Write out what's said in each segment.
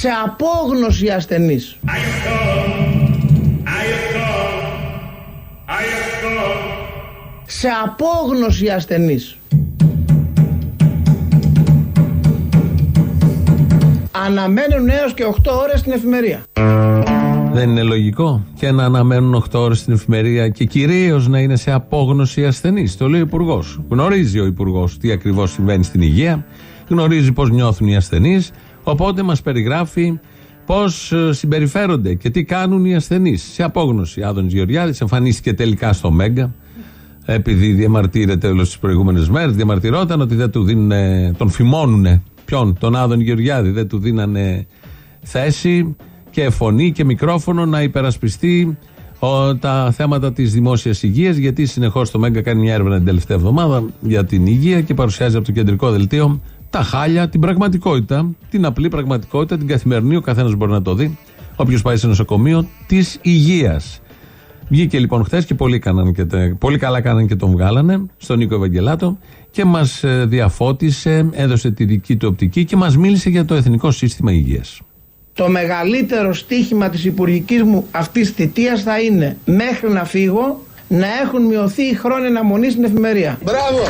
σε απόγνωση ασθενείς. Σε απόγνωση ασθενείς. Αναμένουν έως και 8 ώρες στην εφημερία. Δεν είναι λογικό και να αναμένουν 8 ώρες στην εφημερία και κυρίως να είναι σε απόγνωση ασθενή. Το λέει ο Υπουργός. Γνωρίζει ο Υπουργός τι ακριβώς συμβαίνει στην υγεία, γνωρίζει πώς νιώθουν οι ασθενείς, οπότε μας περιγράφει πώς ε, συμπεριφέρονται και τι κάνουν οι ασθενείς. Σε απόγνωση. Άδων Γεωργιάδης εμφανίστηκε τελικά στο Μέγκα, επειδή διαμαρτύρεται όλες τις προηγούμενες μέρες. Διαμαρτυρόταν ότι δεν του δίνουν, τον φημώνουν. Ποιον, τον Άδων Γεωργιάδη, δεν του δίνανε θέση και φωνή και μικρόφωνο να υπερασπιστεί ο, τα θέματα της δημόσιας υγείας, γιατί συνεχώς το ΜΕΓΑ κάνει μια έρευνα την τελευταία εβδομάδα για την υγεία και παρουσιάζει από το κεντρικό δελτίο τα χάλια, την πραγματικότητα, την απλή πραγματικότητα, την καθημερινή, ο καθένας μπορεί να το δει. Όποιος πάει σε νοσοκομείο της υγείας. Βγήκε λοιπόν χθες και πολύ, και πολύ καλά κάνανε και τον βγάλανε στον Νίκο Ευαγγελάτο και μας ε, διαφώτισε, έδωσε τη δική του οπτική και μας μίλησε για το Εθνικό Σύστημα Υγείας το μεγαλύτερο στίχημα της υπουργικής μου αυτής θητείας θα είναι μέχρι να φύγω να έχουν μειωθεί οι χρόνοι αναμονής στην εφημερία. Μπράβο!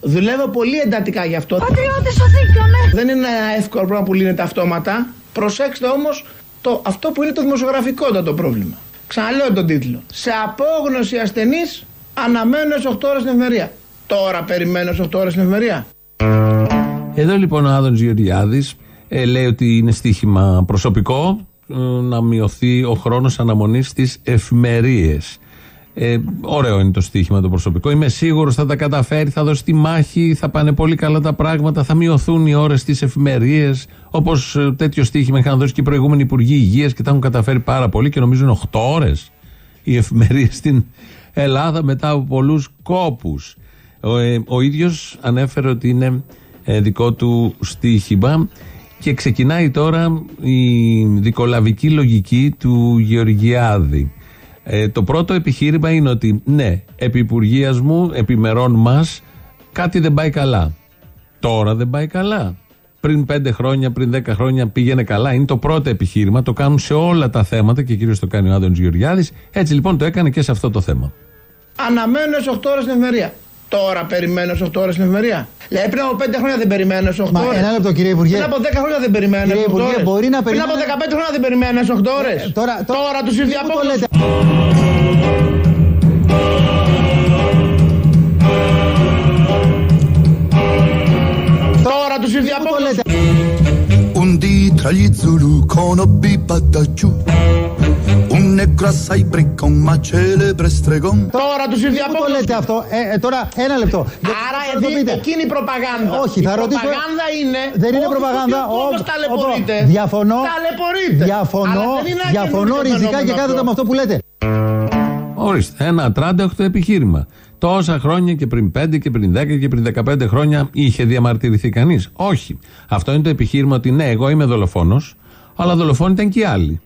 Δουλεύω πολύ εντατικά γι' αυτό. Πατριώτες σωθήκαμε! Δεν είναι ένα εύκολο πράγμα που λύνεται αυτόματα. Προσέξτε όμως το, αυτό που είναι το δημοσιογραφικό το πρόβλημα. Ξαναλέω τον τίτλο. Σε απόγνωση ασθενής αναμένω 8 ώρες στην εφημερία. Τώρα περιμένω 8 ώρες στην εφημερία. Εδώ λοιπόν ο Άδων Γεωργιάδης ε, λέει ότι είναι στοίχημα προσωπικό ε, να μειωθεί ο χρόνος αναμονής στις εφημερίες. Ε, ωραίο είναι το στοίχημα το προσωπικό. Είμαι σίγουρος θα τα καταφέρει, θα δώσει τη μάχη, θα πάνε πολύ καλά τα πράγματα, θα μειωθούν οι ώρες στις εφημερίες. Όπως ε, τέτοιο στοίχημα είχαν δώσει και οι προηγούμενοι υπουργοί υγείας και τα έχουν καταφέρει πάρα πολύ και νομίζω είναι 8 ώρες οι εφημερίες στην Ελλάδα μετά από πολλούς κόπους. Ο, ε, ο ίδιος ανέφερε ότι είναι δικό του στοίχημα και ξεκινάει τώρα η δικολαβική λογική του Γεωργιάδη. Ε, το πρώτο επιχείρημα είναι ότι ναι, επί υπουργείας μου, επί μερών μας, κάτι δεν πάει καλά. Τώρα δεν πάει καλά. Πριν πέντε χρόνια, πριν δέκα χρόνια πήγαινε καλά. Είναι το πρώτο επιχείρημα. Το κάνουν σε όλα τα θέματα και κυρίως το κάνει ο Άδωνης Γεωργιάδης. Έτσι λοιπόν το έκανε και σε αυτό το θέμα. Αναμένω 8 ώρες στην εφημερία. Τώρα περιμένω 8 ώρε στην εφημερία. Λέει πριν από 5 χρόνια δεν περιμένω 8 ώρε. Ένα λεπτό κύριε Υπουργέ. Πριν από 10 χρόνια δεν περιμένω 8 ώρε. Μπορεί να Πριν από 15 χρόνια δεν περιμένω 8 ώρε. Ε, τώρα, τώρα, τώρα τους ήρθε απόγνωση. Τώρα τους ήρθε απόγνωση. Un dì tra gli Zulu conobbi Badaggiù negro assai briccon, ma celebre stregон. Τώρα τους ήρθε από. το λέτε αυτό. Ε, ε, τώρα ένα λεπτό. Άρα εδώ εκείνη η προπαγάνδα. Όχι, θα ρωτήσω. Η προπαγάνδα είναι. Δεν είναι προπαγάνδα. Όπω ταλαιπωρείτε. Διαφωνώ. Ταλαιπωρείτε. Διαφωνώ. Διαφωνώ ριζικά και κάθετα με αυτό που λέτε. Ορίστε, ένα ατράνταχτο επιχείρημα. Τόσα χρόνια και πριν 5 και πριν 10 και πριν 15 χρόνια είχε διαμαρτυρηθεί κανείς. Όχι. Αυτό είναι το επιχείρημα ότι ναι, εγώ είμαι δολοφόνος, αλλά δολοφόνοι ήταν και οι άλλοι.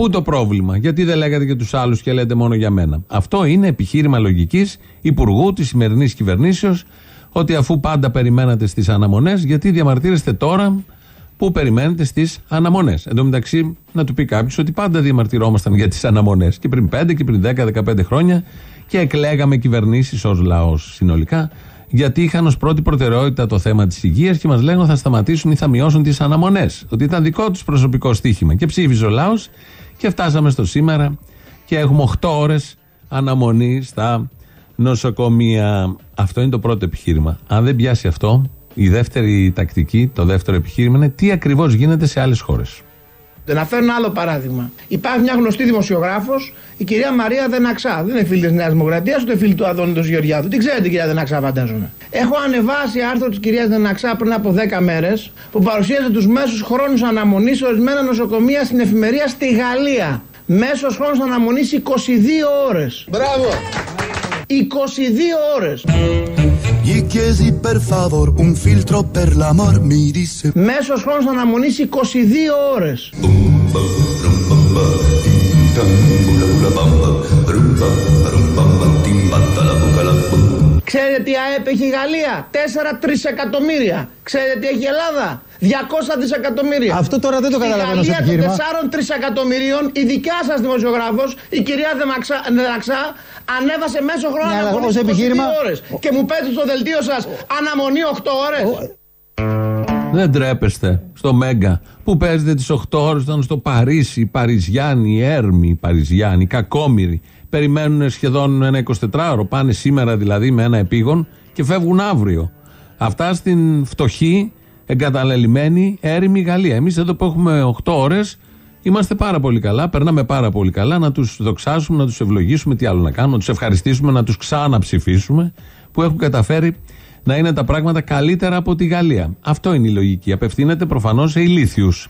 Πού το πρόβλημα, γιατί δεν λέγατε και τους άλλους και λέτε μόνο για μένα. Αυτό είναι επιχείρημα λογικής υπουργού της σημερινής κυβερνήσεως, ότι αφού πάντα περιμένατε στις αναμονές, γιατί διαμαρτύρεστε τώρα που περιμένετε στις αναμονές. Εν τω μεταξύ, να του πει κάποιος ότι πάντα διαμαρτυρόμασταν για τις αναμονές και πριν 5 και πριν 10-15 χρόνια και εκλέγαμε κυβερνήσεις ως λαός συνολικά, γιατί είχαν ως πρώτη προτεραιότητα το θέμα της υγείας και μας λέγανε θα σταματήσουν ή θα μειώσουν τις αναμονές. Ότι ήταν δικό τους προσωπικό στοίχημα. Και ψήφιζε ο λαός και φτάσαμε στο σήμερα και έχουμε 8 ώρες αναμονή στα νοσοκομεία. Αυτό είναι το πρώτο επιχείρημα. Αν δεν πιάσει αυτό, η δεύτερη τακτική, το δεύτερο επιχείρημα είναι τι ακριβώς γίνεται σε άλλες χώρες. Να φέρω ένα άλλο παράδειγμα. Υπάρχει μια γνωστή δημοσιογράφος, η κυρία Μαρία Δεναξά. Δεν είναι φίλη της Νέας Δημοκρατίας, ούτε φίλη του Αδόνιτο Γεωργιάδου. Τι ξέρετε, κυρία Δεναξά, φαντάζομαι. Έχω ανεβάσει άρθρο της κυρίας Δεναξά πριν από 10 μέρες που παρουσίαζε τους μέσους χρόνους αναμονής σε ορισμένα νοσοκομεία στην εφημερία στη Γαλλία. Μέσος χρόνο αναμονής 22 ώρες. Μπράβο! 22 ώρες. Y chiesi per Μέσο 22 ώρε. Ξέρετε τι ΑΕΠ έχει η Γαλλία; 4 τρισεκατομμύρια Ξέρετε τι έχει η Ελλάδα; 200 δισεκατομμύρια. Αυτό τώρα δεν το Στη καταλαβαίνω σε Γαλλία επιχείρημα. των 4 τρισεκατομμυρίων, η δικιά σας δημοσιογράφος, η κυρία Δεμαξά, Δεμαξά, ανέβασε μέσο χρόνο Ναι, αλλά αναμονή ως 22 επιχείρημα- ώρες. Και μου πέτει στο δελτίο σας αναμονή 8 ώρες. Δεν τρέπεστε στο Μέγκα που παίζετε τις 8 ώρες ήταν στο Παρίσι, οι Παριζιάνοι, οι Έρμοι, οι Παριζιάνοι, οι Κακόμοιροι. Περιμένουν σχεδόν ένα 24ωρο. Πάνε σήμερα δηλαδή με ένα επίγον και φεύγουν αύριο. Αυτά στην φτωχή, εγκαταλελειμμένη, έρημη Γαλλία. Εμείς εδώ που έχουμε 8 ώρες είμαστε πάρα πολύ καλά, περνάμε πάρα πολύ καλά. Να τους δοξάσουμε, να τους ευλογήσουμε, τι άλλο να κάνουμε, να τους ευχαριστήσουμε, να τους ξαναψηφίσουμε που έχουν καταφέρει να είναι τα πράγματα καλύτερα από τη Γαλλία. Αυτό είναι η λογική. Απευθύνεται προφανώς σε ηλίθιους.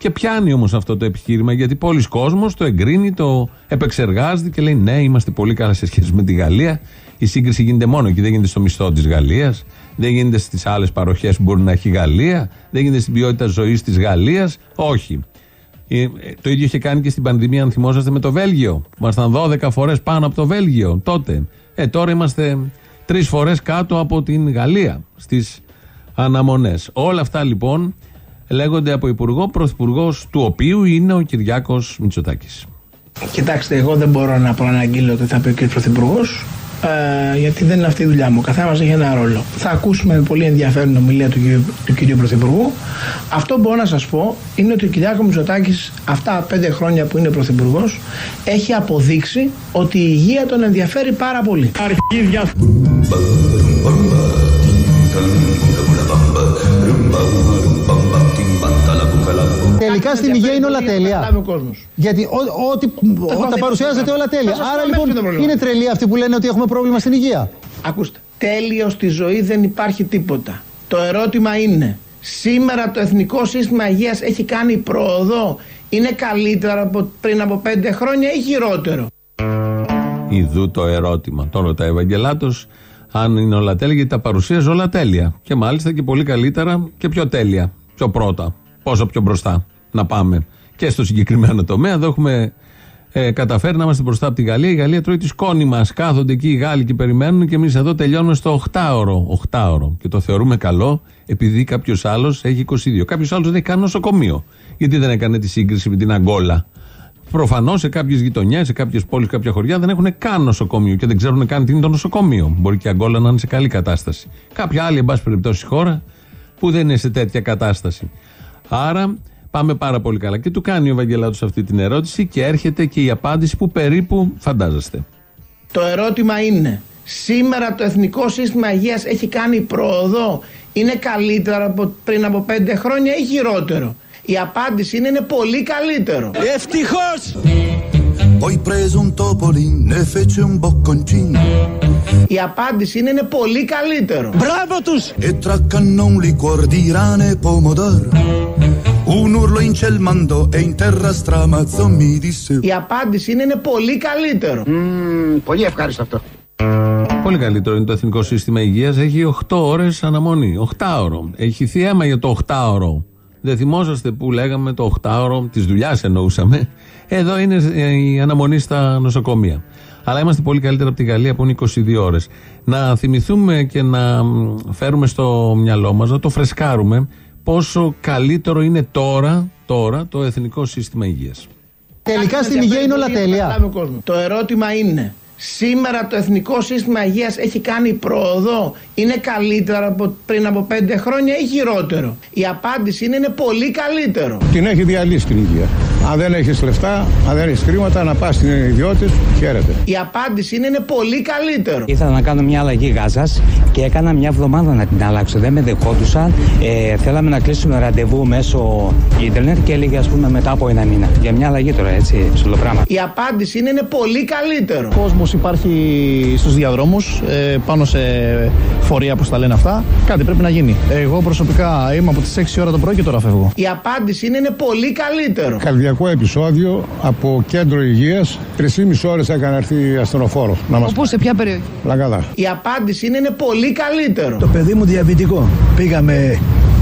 Και πιάνει όμως αυτό το επιχείρημα γιατί πολλοί κόσμος το εγκρίνει, το επεξεργάζεται και λέει ναι, είμαστε πολύ καλά σε σχέση με τη Γαλλία. Η σύγκριση γίνεται μόνο εκεί, δεν γίνεται στο μισθό της Γαλλίας, δεν γίνεται στις άλλες παροχές που μπορεί να έχει η Γαλλία, δεν γίνεται στην ποιότητα ζωής της Γαλλίας. Όχι. Ε, ε, Το ίδιο είχε κάνει και στην πανδημία, αν θυμόσαστε, με το Βέλγιο. Ήμασταν 12 φορές πάνω από το Βέλγιο τότε. Ε, τώρα είμαστε τρεις φορές κάτω από την Γαλλία στις αναμονές. Όλα αυτά λοιπόν λέγονται από υπουργό, πρωθυπουργό του οποίου είναι ο Κυριάκο Μητσοτάκη. Κοιτάξτε, εγώ δεν μπορώ να προαναγγείλω ότι θα πει ο κ. Πρωθυπουργό, ε, γιατί δεν είναι αυτή η δουλειά μου. Ο καθένα έχει ένα ρόλο. Θα ακούσουμε με πολύ ενδιαφέρον ομιλία του, κ- του κυρίου Πρωθυπουργού. Αυτό που μπορώ να σα πω είναι ότι ο Κυριάκο Μητσοτάκη αυτά τα πέντε χρόνια που είναι Πρωθυπουργό έχει αποδείξει ότι η υγεία τον ενδιαφέρει πάρα πολύ. Αρχίδια. Τελικά στην υγεία είναι όλα τέλεια. Καταλάβει ο κόσμος. Γιατί ό- ό,τι όταν θα- παρουσιάζεται θα- όλα τέλεια. θα σας Άρα πω αμέσως το λοιπόν πρόβλημα. είναι τρελοί αυτοί που λένε ότι έχουμε πρόβλημα στην υγεία. Ακούστε. Τέλειος στη ζωή δεν υπάρχει τίποτα. Το ερώτημα είναι, σήμερα το Εθνικό Σύστημα Υγείας έχει κάνει πρόοδο; Είναι καλύτερο από πριν από πέντε χρόνια ή χειρότερο; Ιδού το ερώτημα. Τον ρωτάει ο Ευαγγελάτος αν είναι όλα τέλεια, γιατί τα παρουσίαζε όλα τέλεια. Και μάλιστα και πολύ καλύτερα και πιο τέλεια. Πιο πρώτα. Πόσο πιο μπροστά να πάμε. Και στο συγκεκριμένο τομέα εδώ έχουμε ε, καταφέρει να είμαστε μπροστά από τη Γαλλία. Η Γαλλία τρώει τη σκόνη μας. Κάθονται εκεί οι Γάλλοι και περιμένουν και εμείς εδώ τελειώνουμε στο 8ωρο. 8ωρο. Και το θεωρούμε καλό επειδή κάποιος άλλος έχει 22. Κάποιος άλλος δεν έχει καν νοσοκομείο. Γιατί δεν έκανε τη σύγκριση με την Αγκόλα. Προφανώς σε κάποιες γειτονιές, σε κάποιες πόλεις, κάποια χωριά δεν έχουν καν νοσοκομείο και δεν ξέρουν καν τι είναι το νοσοκομείο. Μπορεί και η Αγκόλα να είναι σε καλή κατάσταση. Κάποια άλλη, εν πάση περιπτώσει, χώρα που δεν είναι σε τέτοια κατάσταση. Άρα πάμε πάρα πολύ καλά. Και του κάνει ο Ευαγγελάτος αυτή την ερώτηση και έρχεται και η απάντηση που περίπου φαντάζεστε. Το ερώτημα είναι, σήμερα το Εθνικό Σύστημα Υγείας έχει κάνει πρόοδο; Είναι καλύτερο από πριν από πέντε χρόνια ή χειρότερο; Η απάντηση είναι, είναι πολύ καλύτερο. Poi preso un topolin, ne fece un bocconcino Η απάντηση είναι, είναι πολύ καλύτερο. e tra cannon liquor di rane e pomodoro. Un urlo in ciel mandò e in terra stramazzo mi disse Η απάντηση είναι, είναι πολύ καλύτερο. Πολύ ευχάριστο αυτό. Πολύ καλύτερο είναι το Εθνικό Σύστημα Υγείας. Έχει 8 ώρες αναμονή. 8 ώρο. Έχει θύμα για το 8 ώρο. Δεν θυμόσαστε που λέγαμε το 8 ώρο της δουλειάς εννοούσαμε. Εδώ είναι η αναμονή στα νοσοκομεία. Αλλά είμαστε πολύ καλύτερα από τη Γαλλία που είναι 22 ώρες. Να θυμηθούμε και να μ, φέρουμε στο μυαλό μας, να το φρεσκάρουμε πόσο καλύτερο είναι τώρα, τώρα το Εθνικό Σύστημα Υγείας. Τελικά στην υγεία είναι όλα τέλεια. Καταλάβει ο κόσμος. Το ερώτημα είναι, σήμερα το Εθνικό Σύστημα Υγείας έχει κάνει πρόοδο. Είναι καλύτερο από πριν από πέντε χρόνια ή χειρότερο; Η απάντηση είναι, είναι πολύ καλύτερο. Την έχει διαλύσει την υγεία. Αν δεν έχεις λεφτά, αν δεν έχεις χρήματα, να πας στην ιδιώτη, χαίρετε. Η απάντηση είναι, είναι πολύ καλύτερο. Ήθελα να κάνω μια αλλαγή γάζας και έκανα μια εβδομάδα να την αλλάξω. Δεν με δεχόντουσαν. Ε, θέλαμε να κλείσουμε ραντεβού μέσω ίντερνετ και έλεγε ας πούμε μετά από ένα μήνα. Για μια αλλαγή τώρα, έτσι, ψηλό πράγμα. Η απάντηση είναι, είναι πολύ καλύτερο. κόσμος υπάρχει στους διαδρόμους, πάνω σε φορεία που τα λένε αυτά. Κάτι πρέπει να γίνει. Εγώ προσωπικά είμαι από τις 6 ώρα το πρωί και τώρα φεύγω. Η απάντηση είναι, είναι πολύ καλύτερο. Καρδιακό επεισόδιο από κέντρο υγείας. Τρεις ώρες έκανε έρθει ασθενοφόρος να μας Πού, σε ποια περιοχή; Λαγκαδά. Η απάντηση είναι, είναι πολύ καλύτερο. Το παιδί μου διαβητικό. Πήγαμε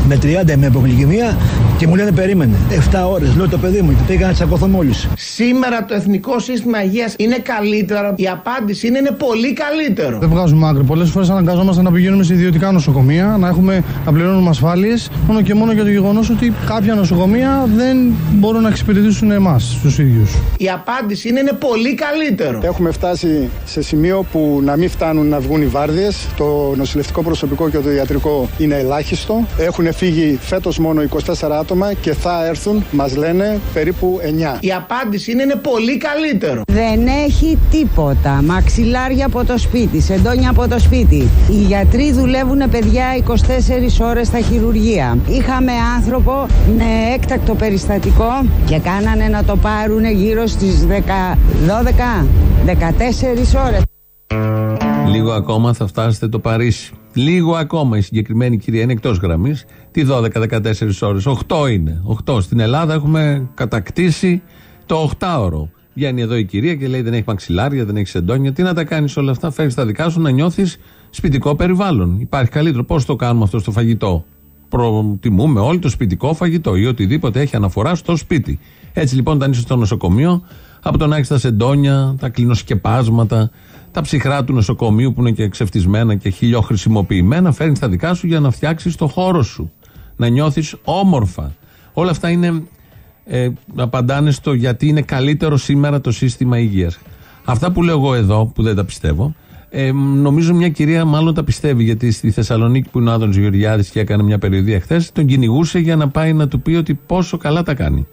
με 30 με υπογλυκαιμία και μου λένε περίμενε. 7 ώρες. Λέω το παιδί μου και πήγα να τσακωθώ με όλου. Σήμερα το Εθνικό Σύστημα Υγείας είναι καλύτερο; Η απάντηση είναι, είναι πολύ καλύτερο. Δεν βγάζουμε άκρη. Πολλές φορές αναγκαζόμαστε να πηγαίνουμε σε ιδιωτικά νοσοκομεία, να, έχουμε, να πληρώνουμε ασφάλειες, μόνο και μόνο για το γεγονός ότι κάποια νοσοκομεία δεν μπορούν να εξυπηρετήσουν εμάς, τους ίδιους. Η απάντηση είναι, είναι πολύ καλύτερο. Έχουμε φτάσει σε σημείο που να μην φτάνουν να βγουν οι βάρδιες. Το νοσηλευτικό προσωπικό και το ιατρικό είναι ελάχιστο. Έχουν φύγει φέτος μόνο 24 άτομα και θα έρθουν, μας λένε, περίπου 9. Η απάντηση είναι, είναι πολύ καλύτερο. Δεν έχει τίποτα. Μαξιλάρια από το σπίτι, σεντόνια από το σπίτι. Οι γιατροί δουλεύουν παιδιά 24 ώρες στα χειρουργεία. Είχαμε άνθρωπο με έκτακτο περιστατικό και κάνανε να το πάρουν γύρω στις 12, 14 ώρες. Λίγο ακόμα θα φτάσετε το Παρίσι. Λίγο ακόμα η συγκεκριμένη κυρία είναι εκτός γραμμής. Τι 12-14 ώρες. 8 είναι. 8. Στην Ελλάδα έχουμε κατακτήσει το 8ωρο. Βγαίνει εδώ η κυρία και λέει: Δεν έχει μαξιλάρια, δεν έχει σεντόνια. Τι να τα κάνεις όλα αυτά. Φέρνει τα δικά σου να νιώθεις σπιτικό περιβάλλον. Υπάρχει καλύτερο. Πώς το κάνουμε αυτό στο φαγητό; Προτιμούμε όλοι το σπιτικό φαγητό ή οτιδήποτε έχει αναφορά στο σπίτι. Έτσι λοιπόν, όταν είσαι στο νοσοκομείο, από το να έχεις τα σεντόνια, τα κλινοσκεπάσματα, τα ψυχρά του νοσοκομείου που είναι και ξεφτισμένα και χιλιοχρησιμοποιημένα, φέρνεις τα δικά σου για να φτιάξεις το χώρο σου. Να νιώθεις όμορφα. Όλα αυτά είναι. Ε, απαντάνε στο γιατί είναι καλύτερο σήμερα το σύστημα υγείας. Αυτά που λέω εγώ εδώ, που δεν τα πιστεύω, ε, νομίζω μια κυρία μάλλον τα πιστεύει. Γιατί στη Θεσσαλονίκη που είναι ο Άδωνο Γεωργιάδης και έκανε μια περιοδία χθε, τον κυνηγούσε για να πάει να του πει ότι πόσο καλά τα κάνει.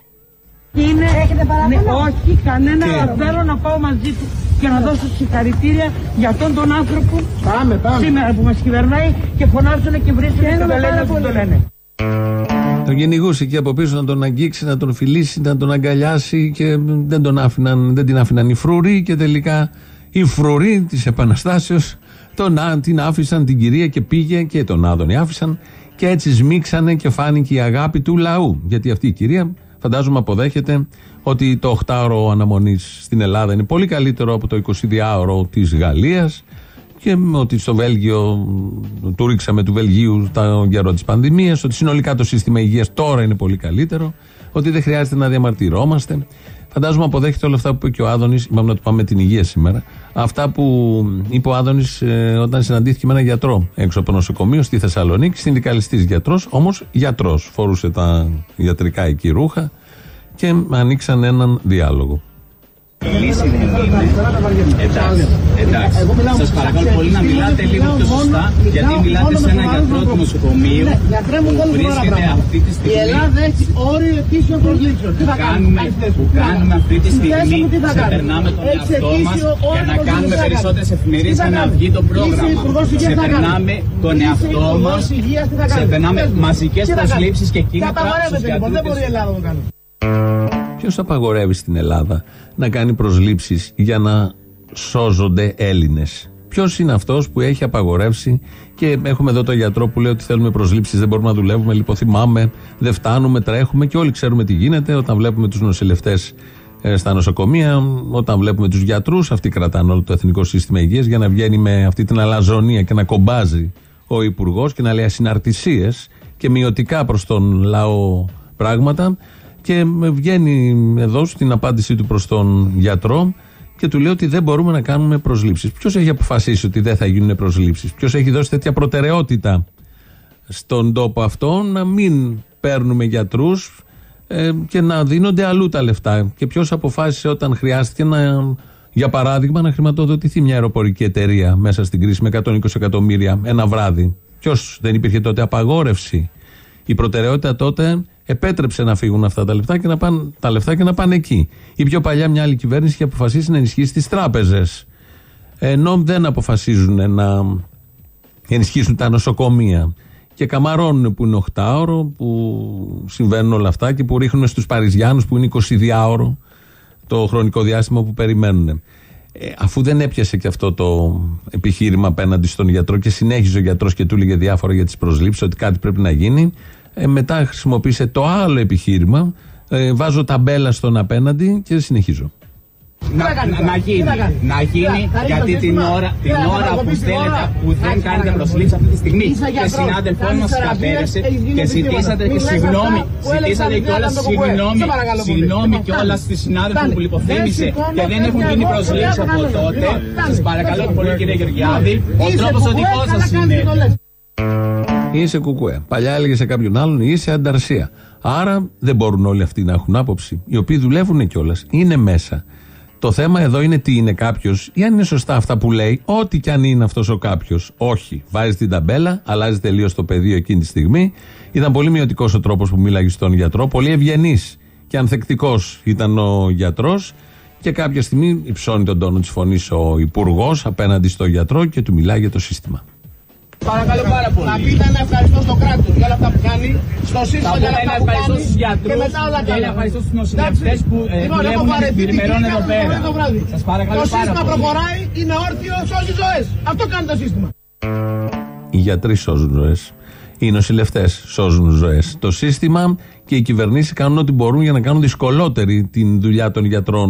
Είναι... Ναι, όχι, κανένα, αλλά θέλω να πάω μαζί του και να δώσω συγχαρητήρια για αυτόν τον άνθρωπο Πάμε, πάμε. σήμερα που μας κυβερνάει και φωνάζουν και βρίσκουν και το λένε που το λένε. Τον κυνηγούσε εκεί από πίσω να τον αγγίξει, να τον φιλήσει, να τον αγκαλιάσει και δεν, τον άφηναν, δεν την άφηναν οι φρουροί και τελικά οι φρουροί της Επαναστάσεως τον, την άφησαν την κυρία και πήγε και τον Άδωνη άφησαν και έτσι σμίξανε και φάνηκε η αγάπη του λαού. Γιατί αυτή η κυρία φαντάζομαι αποδέχεται ότι το 8ωρο αναμονής στην Ελλάδα είναι πολύ καλύτερο από το 22ωρο της Γαλλίας και ότι στο Βέλγιο του ρίξαμε του Βελγίου τα καιρό της πανδημίας, ότι συνολικά το σύστημα υγείας τώρα είναι πολύ καλύτερο, ότι δεν χρειάζεται να διαμαρτυρόμαστε. Φαντάζομαι αποδέχεται όλα αυτά που είπε και ο Άδωνης. Είπαμε να του πάμε την υγεία σήμερα. Αυτά που είπε ο Άδωνης ε, όταν συναντήθηκε με έναν γιατρό έξω από νοσοκομείο στη Θεσσαλονίκη. Συνδικαλιστή γιατρός, όμως γιατρός. Φορούσε τα ιατρικά εκεί ρούχα και ανοίξαν έναν διάλογο. Λύση δεν είναι. Εντάξει, εντάξει. Σας παρακαλώ πολύ να μιλάτε λίγο πιο σωστά, γιατί μιλάτε σε ένα γιατρό του νοσοκομείου που βρίσκεται αυτή τη στιγμή. Η Ελλάδα έχει όριο ετήσιων προσλήψεων. Τι θα κάνουμε, που κάνουμε αυτή τη στιγμή, ξεπερνάμε τον εαυτό μας για να κάνουμε περισσότερες εφημερίε για να βγει το πρόγραμμα. Ξεπερνάμε τον εαυτό μας, ξεπερνάμε μαζικές προσλήψεις και κίνητρα στους γιατρού. Δεν μπορεί η Ελλάδα να το κάνει. Ποιος απαγορεύει στην Ελλάδα να κάνει προσλήψεις για να σώζονται Έλληνες; Ποιος είναι αυτός που έχει απαγορεύσει; Και έχουμε εδώ τον γιατρό που λέει ότι θέλουμε προσλήψεις, δεν μπορούμε να δουλεύουμε, λιποθυμάμε, δεν φτάνουμε, τρέχουμε και όλοι ξέρουμε τι γίνεται όταν βλέπουμε τους νοσηλευτές στα νοσοκομεία, όταν βλέπουμε τους γιατρούς, αυτοί κρατάνε όλο το εθνικό σύστημα υγείας για να βγαίνει με αυτή την αλαζονία και να κομπάζει ο υπουργός και να λέει ασυναρτησίες και μειωτικά προς τον λαό πράγματα. Και βγαίνει εδώ στην απάντησή του προς τον γιατρό και του λέει ότι δεν μπορούμε να κάνουμε προσλήψεις. Ποιος έχει αποφασίσει ότι δεν θα γίνουν προσλήψεις, Ποιος έχει δώσει τέτοια προτεραιότητα στον τόπο αυτό να μην παίρνουμε γιατρούς ε, και να δίνονται αλλού τα λεφτά; Και ποιος αποφάσισε όταν χρειάστηκε να, για παράδειγμα, να χρηματοδοτηθεί μια αεροπορική εταιρεία μέσα στην κρίση με 120 εκατομμύρια ένα βράδυ; Ποιος δεν υπήρχε τότε απαγόρευση; Η προτεραιότητα τότε επέτρεψε να φύγουν αυτά τα λεφτά και να πάνε, τα λεφτά και να πάνε εκεί. Η πιο παλιά μια άλλη κυβέρνηση είχε αποφασίσει να ενισχύσει τις τράπεζες. Ενώ δεν αποφασίζουν να ενισχύσουν τα νοσοκομεία. Και καμαρώνουν που είναι 8ωρο, που συμβαίνουν όλα αυτά και που ρίχνουν στους Παριζιάνους που είναι 22ωρο το χρονικό διάστημα που περιμένουν. Ε, αφού δεν έπιασε και αυτό το επιχείρημα απέναντι στον γιατρό και συνέχιζε ο γιατρός και του έλεγε διάφορα για τις προσλήψεις, ότι κάτι πρέπει να γίνει, ε, μετά χρησιμοποίησε το άλλο επιχείρημα. Ε, βάζω ταμπέλα στον απέναντι και συνεχίζω. να, να, να γίνει, να γίνει γιατί την ώρα, την ώρα που, θέλετε, που δεν κάνετε προσλήψη αυτή τη στιγμή και συνάδελφός μας κατέβησε και ζητήσατε και συγγνώμη, ζητήσατε κιόλας συγγνώμη, συγγνώμη κιόλα στη συνάδελφο που λιποθύμησε και δεν έχουν γίνει προσλήψει από τότε. Σας παρακαλώ πολύ κύριε Γεωργιάδη, ο τρόπος ο δικός σας είναι. Είσαι κουκουέ. Παλιά έλεγε σε κάποιον άλλον είσαι ανταρσία. Άρα δεν μπορούν όλοι αυτοί να έχουν άποψη. Οι οποίοι δουλεύουν κιόλας. Είναι μέσα. Το θέμα εδώ είναι τι είναι κάποιος ή αν είναι σωστά αυτά που λέει, ό,τι κι αν είναι αυτός ο κάποιος. Όχι. Βάζει την ταμπέλα, αλλάζει τελείως το πεδίο εκείνη τη στιγμή. Ήταν πολύ μειωτικός ο τρόπος που μίλαγε στον γιατρό, πολύ ευγενής και ανθεκτικός ήταν ο γιατρός. Και κάποια στιγμή υψώνει τον τόνο της φωνής ο υπουργός απέναντι στο γιατρό και του μιλάει για το σύστημα. Παρακαλώ πάρα πολύ. Να πείτε ένα ευχαριστώ στο κράτος για όλα αυτά που κάνει, στο σύστημα για όλα αυτά που ευχαριστώ κάνει. στους γιατρούς και μετά όλα τα και ένα άλλα. ευχαριστώ στους νοσηλευτές που, ε, λοιπόν, δουλεύουν έχω βαρεθεί την ημερών κυρία εδώ μου πέρα. το βράδυ. Σας παρακαλώ Το πάρα σύστημα πολύ. προχωράει, είναι όρθιο, σώζει ζωές. Αυτό κάνει το σύστημα. Οι γιατροί σώζουν ζωές. Οι νοσηλευτές σώζουν ζωές. Το σύστημα και οι κυβερνήσεις κάνουν ό,τι μπορούν για να κάνουν δυσκολότερη την δουλειά των γιατρών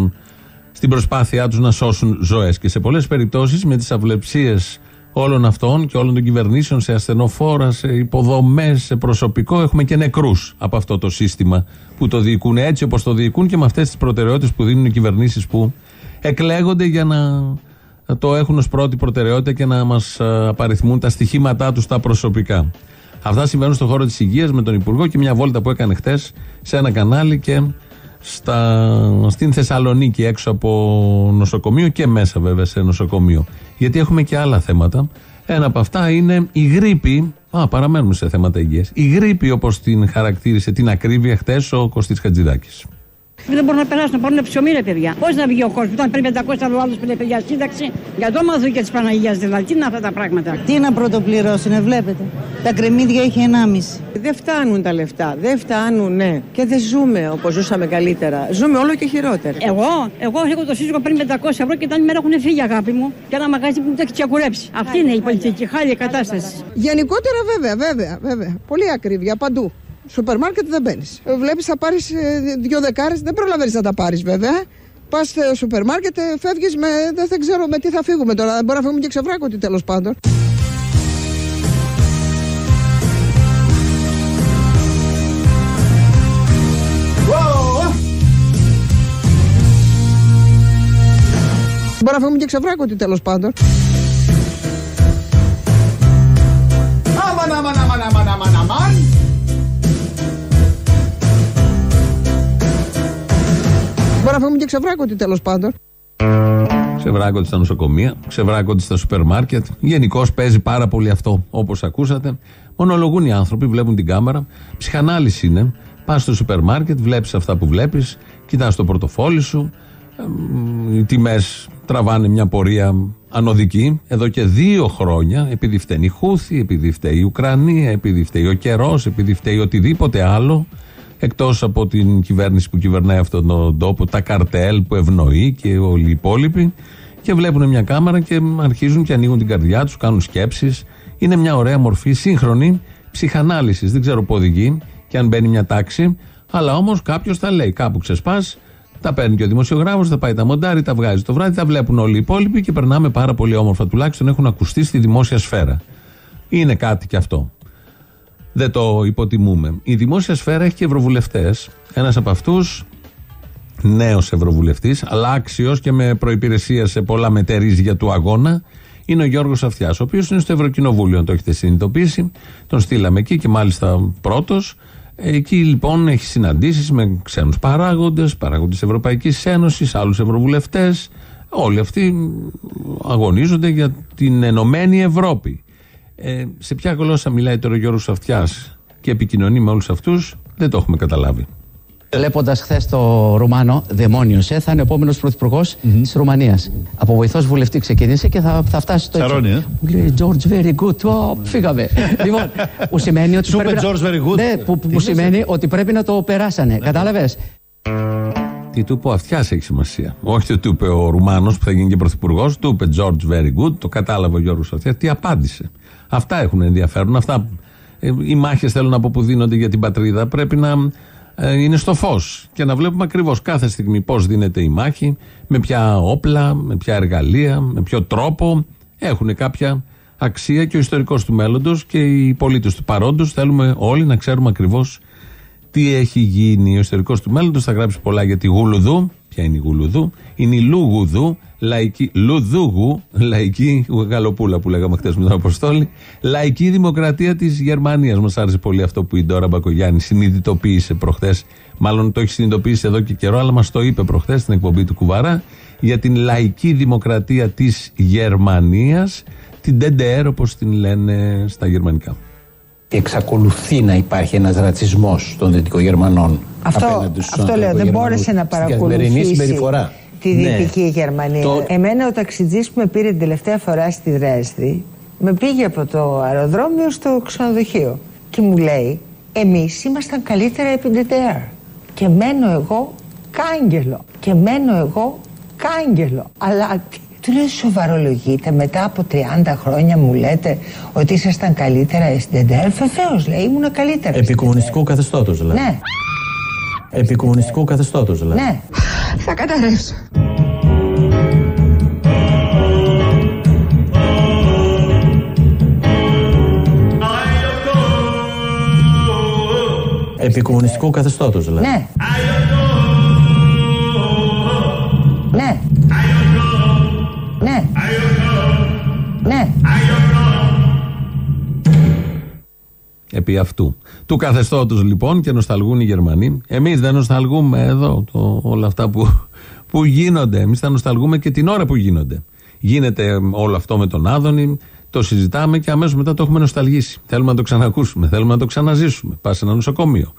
στην προσπάθειά τους να σώσουν ζωές. Και σε πολλές περιπτώσεις με τις αυλεψίες όλων αυτών και όλων των κυβερνήσεων σε ασθενοφόρα, σε υποδομές, σε προσωπικό, έχουμε και νεκρούς από αυτό το σύστημα που το διοικούν έτσι όπως το διοικούν και με αυτές τις προτεραιότητες που δίνουν οι κυβερνήσεις που εκλέγονται για να το έχουν ως πρώτη προτεραιότητα και να μας απαριθμούν τα στοιχήματά τους στα προσωπικά. Αυτά συμβαίνουν στον χώρο της υγείας με τον Υπουργό και μια βόλτα που έκανε χτες σε ένα κανάλι και στα, στην Θεσσαλονίκη έξω από νοσοκομείο και μέσα βέβαια σε νοσοκομείο. Γιατί έχουμε και άλλα θέματα. Ένα από αυτά είναι η γρήπη. Α, παραμένουμε σε θέματα υγείας. Η γρήπη, όπως την χαρακτήρισε την ακρίβεια χτες ο Κωστής Χατζηδάκης. Δεν μπορούν να περάσουν, να πάρουν ψωμί, ρε παιδιά. Πώς να βγει ο κόσμος, όταν πρέπει 500 άλλο άλλο που λέει παιδιά σύνταξη, για το μαθού και της Παναγίας δηλαδή. Τι είναι αυτά τα πράγματα. Τι να πρωτοπληρώσουν, βλέπετε. Τα κρεμμύδια έχει 1,5. Δεν φτάνουν τα λεφτά. Δεν φτάνουν, ναι. Και δεν ζούμε όπως ζούσαμε καλύτερα. Ζούμε όλο και χειρότερα. Εγώ, εγώ έχω το σύζυγο πριν 500 ευρώ και τα άλλη μέρα έχουν φύγει αγάπη μου και ένα μαγαζί που μου το έχει τσακουρέψει. Αυτή είναι η πολιτική, χάλια η κατάσταση. Γενικότερα βέβαια, βέβαια, βέβαια. Πολύ ακρίβεια παντού. Σούπερ μάρκετ δεν μπαίνει. Βλέπεις, θα πάρεις δύο δεκάρες, δεν προλαβαίνεις να τα πάρεις βέβαια. Πας στο σούπερ μάρκετ, φεύγεις με. Δεν, δεν ξέρω με τι θα φύγουμε τώρα. Μπορεί να φύγουμε και ξεβράκωτοι τέλος πάντων. Μπορεί να φύγουμε και ξεβράκωτοι τέλος πάντων. Αμαν, αμαν, αμαν, αμαν, αμαν, αμαν. Μπορεί να φύγουμε και ξεβράκωτοι τέλος πάντων. Ξεβράκονται στα νοσοκομεία, ξεβράκονται στα σούπερ μάρκετ. Γενικώς παίζει πάρα πολύ αυτό, όπως ακούσατε. Μονολογούν οι άνθρωποι, βλέπουν την κάμερα. Ψυχανάλυση είναι. Πας στο σούπερ μάρκετ, βλέπεις αυτά που βλέπεις, κοιτάς το πορτοφόλι σου. εμ, Οι τιμές τραβάνε μια πορεία ανωδική εδώ και δύο χρόνια, επειδή φταίνει η Χούθη, επειδή φταίει η Ουκρανία, επειδή φταίει ο καιρός, επειδή φταίει οτιδήποτε άλλο. Εκτός από την κυβέρνηση που κυβερνάει αυτόν τον τόπο, τα καρτέλ που ευνοεί και όλοι οι υπόλοιποι. Και βλέπουν μια κάμερα και αρχίζουν και ανοίγουν την καρδιά τους, κάνουν σκέψεις. Είναι μια ωραία μορφή σύγχρονη ψυχανάλυσης. Δεν ξέρω πού οδηγεί και αν μπαίνει μια τάξη. Αλλά όμως κάποιος τα λέει. Κάπου ξεσπάς, τα παίρνει και ο δημοσιογράφος, τα πάει τα μοντάρει, τα βγάζει το βράδυ, τα βλέπουν όλοι οι υπόλοιποι και περνάμε πάρα πολύ όμορφα. Τουλάχιστον έχουν ακουστεί στη δημόσια σφαίρα. Είναι κάτι κι αυτό. Δεν το υποτιμούμε. Η δημόσια σφαίρα έχει και ευρωβουλευτές. Ένας από αυτούς, νέος ευρωβουλευτής, αλλά άξιος και με προπηρεσία σε πολλά μετερίζια του αγώνα, είναι ο Γιώργος Αυτιάς, ο οποίος είναι στο Ευρωκοινοβούλιο, αν το έχετε συνειδητοποιήσει. Τον στείλαμε εκεί και μάλιστα πρώτος. Εκεί λοιπόν έχει συναντήσεις με ξένους παράγοντες, παράγοντες Ευρωπαϊκής Ένωσης, άλλους ευρωβουλευτές. Όλοι αυτοί αγωνίζονται για την Ενωμένη Ευρώπη. Ε, σε ποια γλώσσα μιλάει τώρα ο Γιώργος Αυτιάς και επικοινωνεί με όλους αυτούς δεν το έχουμε καταλάβει. Βλέποντας χθες το Ρουμάνο, δαιμόνιο, ε, θα είναι ο επόμενος πρωθυπουργός της Ρουμανίας. Από βοηθός βουλευτή ξεκίνησε και θα, θα φτάσει στο. Τσαρώνει, ε. Μου λέει George, very good. Ω, φύγαμε. λοιπόν, που σημαίνει ότι. Σου είπε πρέπει να- George, very good. Ναι, που, που, Τι λες, σημαίνει ε; ότι πρέπει να το περάσανε. Κατάλαβες; Τι του είπε ο Αυτιάς έχει σημασία. Όχι ότι του είπε ο Ρουμάνος που θα γίνει και πρωθυπουργός, του είπε George very good, το κατάλαβε ο Γιώργος Αυτιάς. Τι απάντησε. Αυτά έχουν ενδιαφέρον. Αυτά, ε, οι μάχες θέλω να πω που δίνονται για την πατρίδα πρέπει να ε, είναι στο φως. Και να βλέπουμε ακριβώς κάθε στιγμή πώς δίνεται η μάχη, με ποια όπλα, με ποια εργαλεία, με ποιο τρόπο. Έχουν κάποια αξία και ο ιστορικός του μέλλοντος και οι πολίτες του παρόντος. Θέλουμε όλοι να ξέρουμε ακριβώς τι έχει γίνει. Ο ιστορικός του μέλλοντος θα γράψει πολλά για τη Γουλουδού. Ποια είναι η Γουλουδού, είναι η Λουγουδού, λαϊκή, Λουδούγου, λαϊκή Γαλοπούλα που λέγαμε χθες με τον Αποστόλη, λαϊκή δημοκρατία της Γερμανίας. Μας άρεσε πολύ αυτό που η Ντόρα Μπακογιάννη συνειδητοποίησε προχθές. Μάλλον το έχει συνειδητοποιήσει εδώ και καιρό, αλλά μας το είπε προχθές στην εκπομπή του Κουβαρά για την λαϊκή δημοκρατία της Γερμανίας, την DDR όπως την λένε στα γερμανικά. Εξακολουθεί να υπάρχει ένας ρατσισμός των Δυτικογερμανών Αυτό, απέναντι στους αυτό λέω, δεν Ανατολικογερμανούς μπόρεσε να στην καθημερινή παρακολουθήσει συμπεριφορά. τη Ναι. Δυτική Γερμανία. Το- Εμένα ο ταξιτζής που με πήρε την τελευταία φορά στη Δρέσδη με πήγε από το αεροδρόμιο στο ξενοδοχείο και μου λέει εμείς ήμασταν καλύτερα επί DDR και μένω εγώ κάγκελο και μένω εγώ κάγκελο αλλά τι- του λέω σοβαρολογείτε μετά από 30 χρόνια μου λέτε ότι ήσασταν καλύτερα στην DDR βεβαίως λέει ήμουν καλύτερα Επί κομμουνιστικού καθεστώτος δηλαδή. ναι, Επί κομμουνιστικού καθεστώτος δηλαδή. ναι. Θα καταρρεύσω. Επί κομμουνιστικού καθεστώτος δηλαδή. Ναι. Ναι. Επί αυτού. Του καθεστώτος λοιπόν και νοσταλγούν οι Γερμανοί. Εμείς δεν νοσταλγούμε εδώ το, όλα αυτά που, που γίνονται. Εμείς θα νοσταλγούμε και την ώρα που γίνονται. Γίνεται ε, όλο αυτό με τον Άδωνη, το συζητάμε και αμέσως μετά το έχουμε νοσταλγήσει. Θέλουμε να το ξανακούσουμε, θέλουμε να το ξαναζήσουμε. Πας σε ένα νοσοκομείο.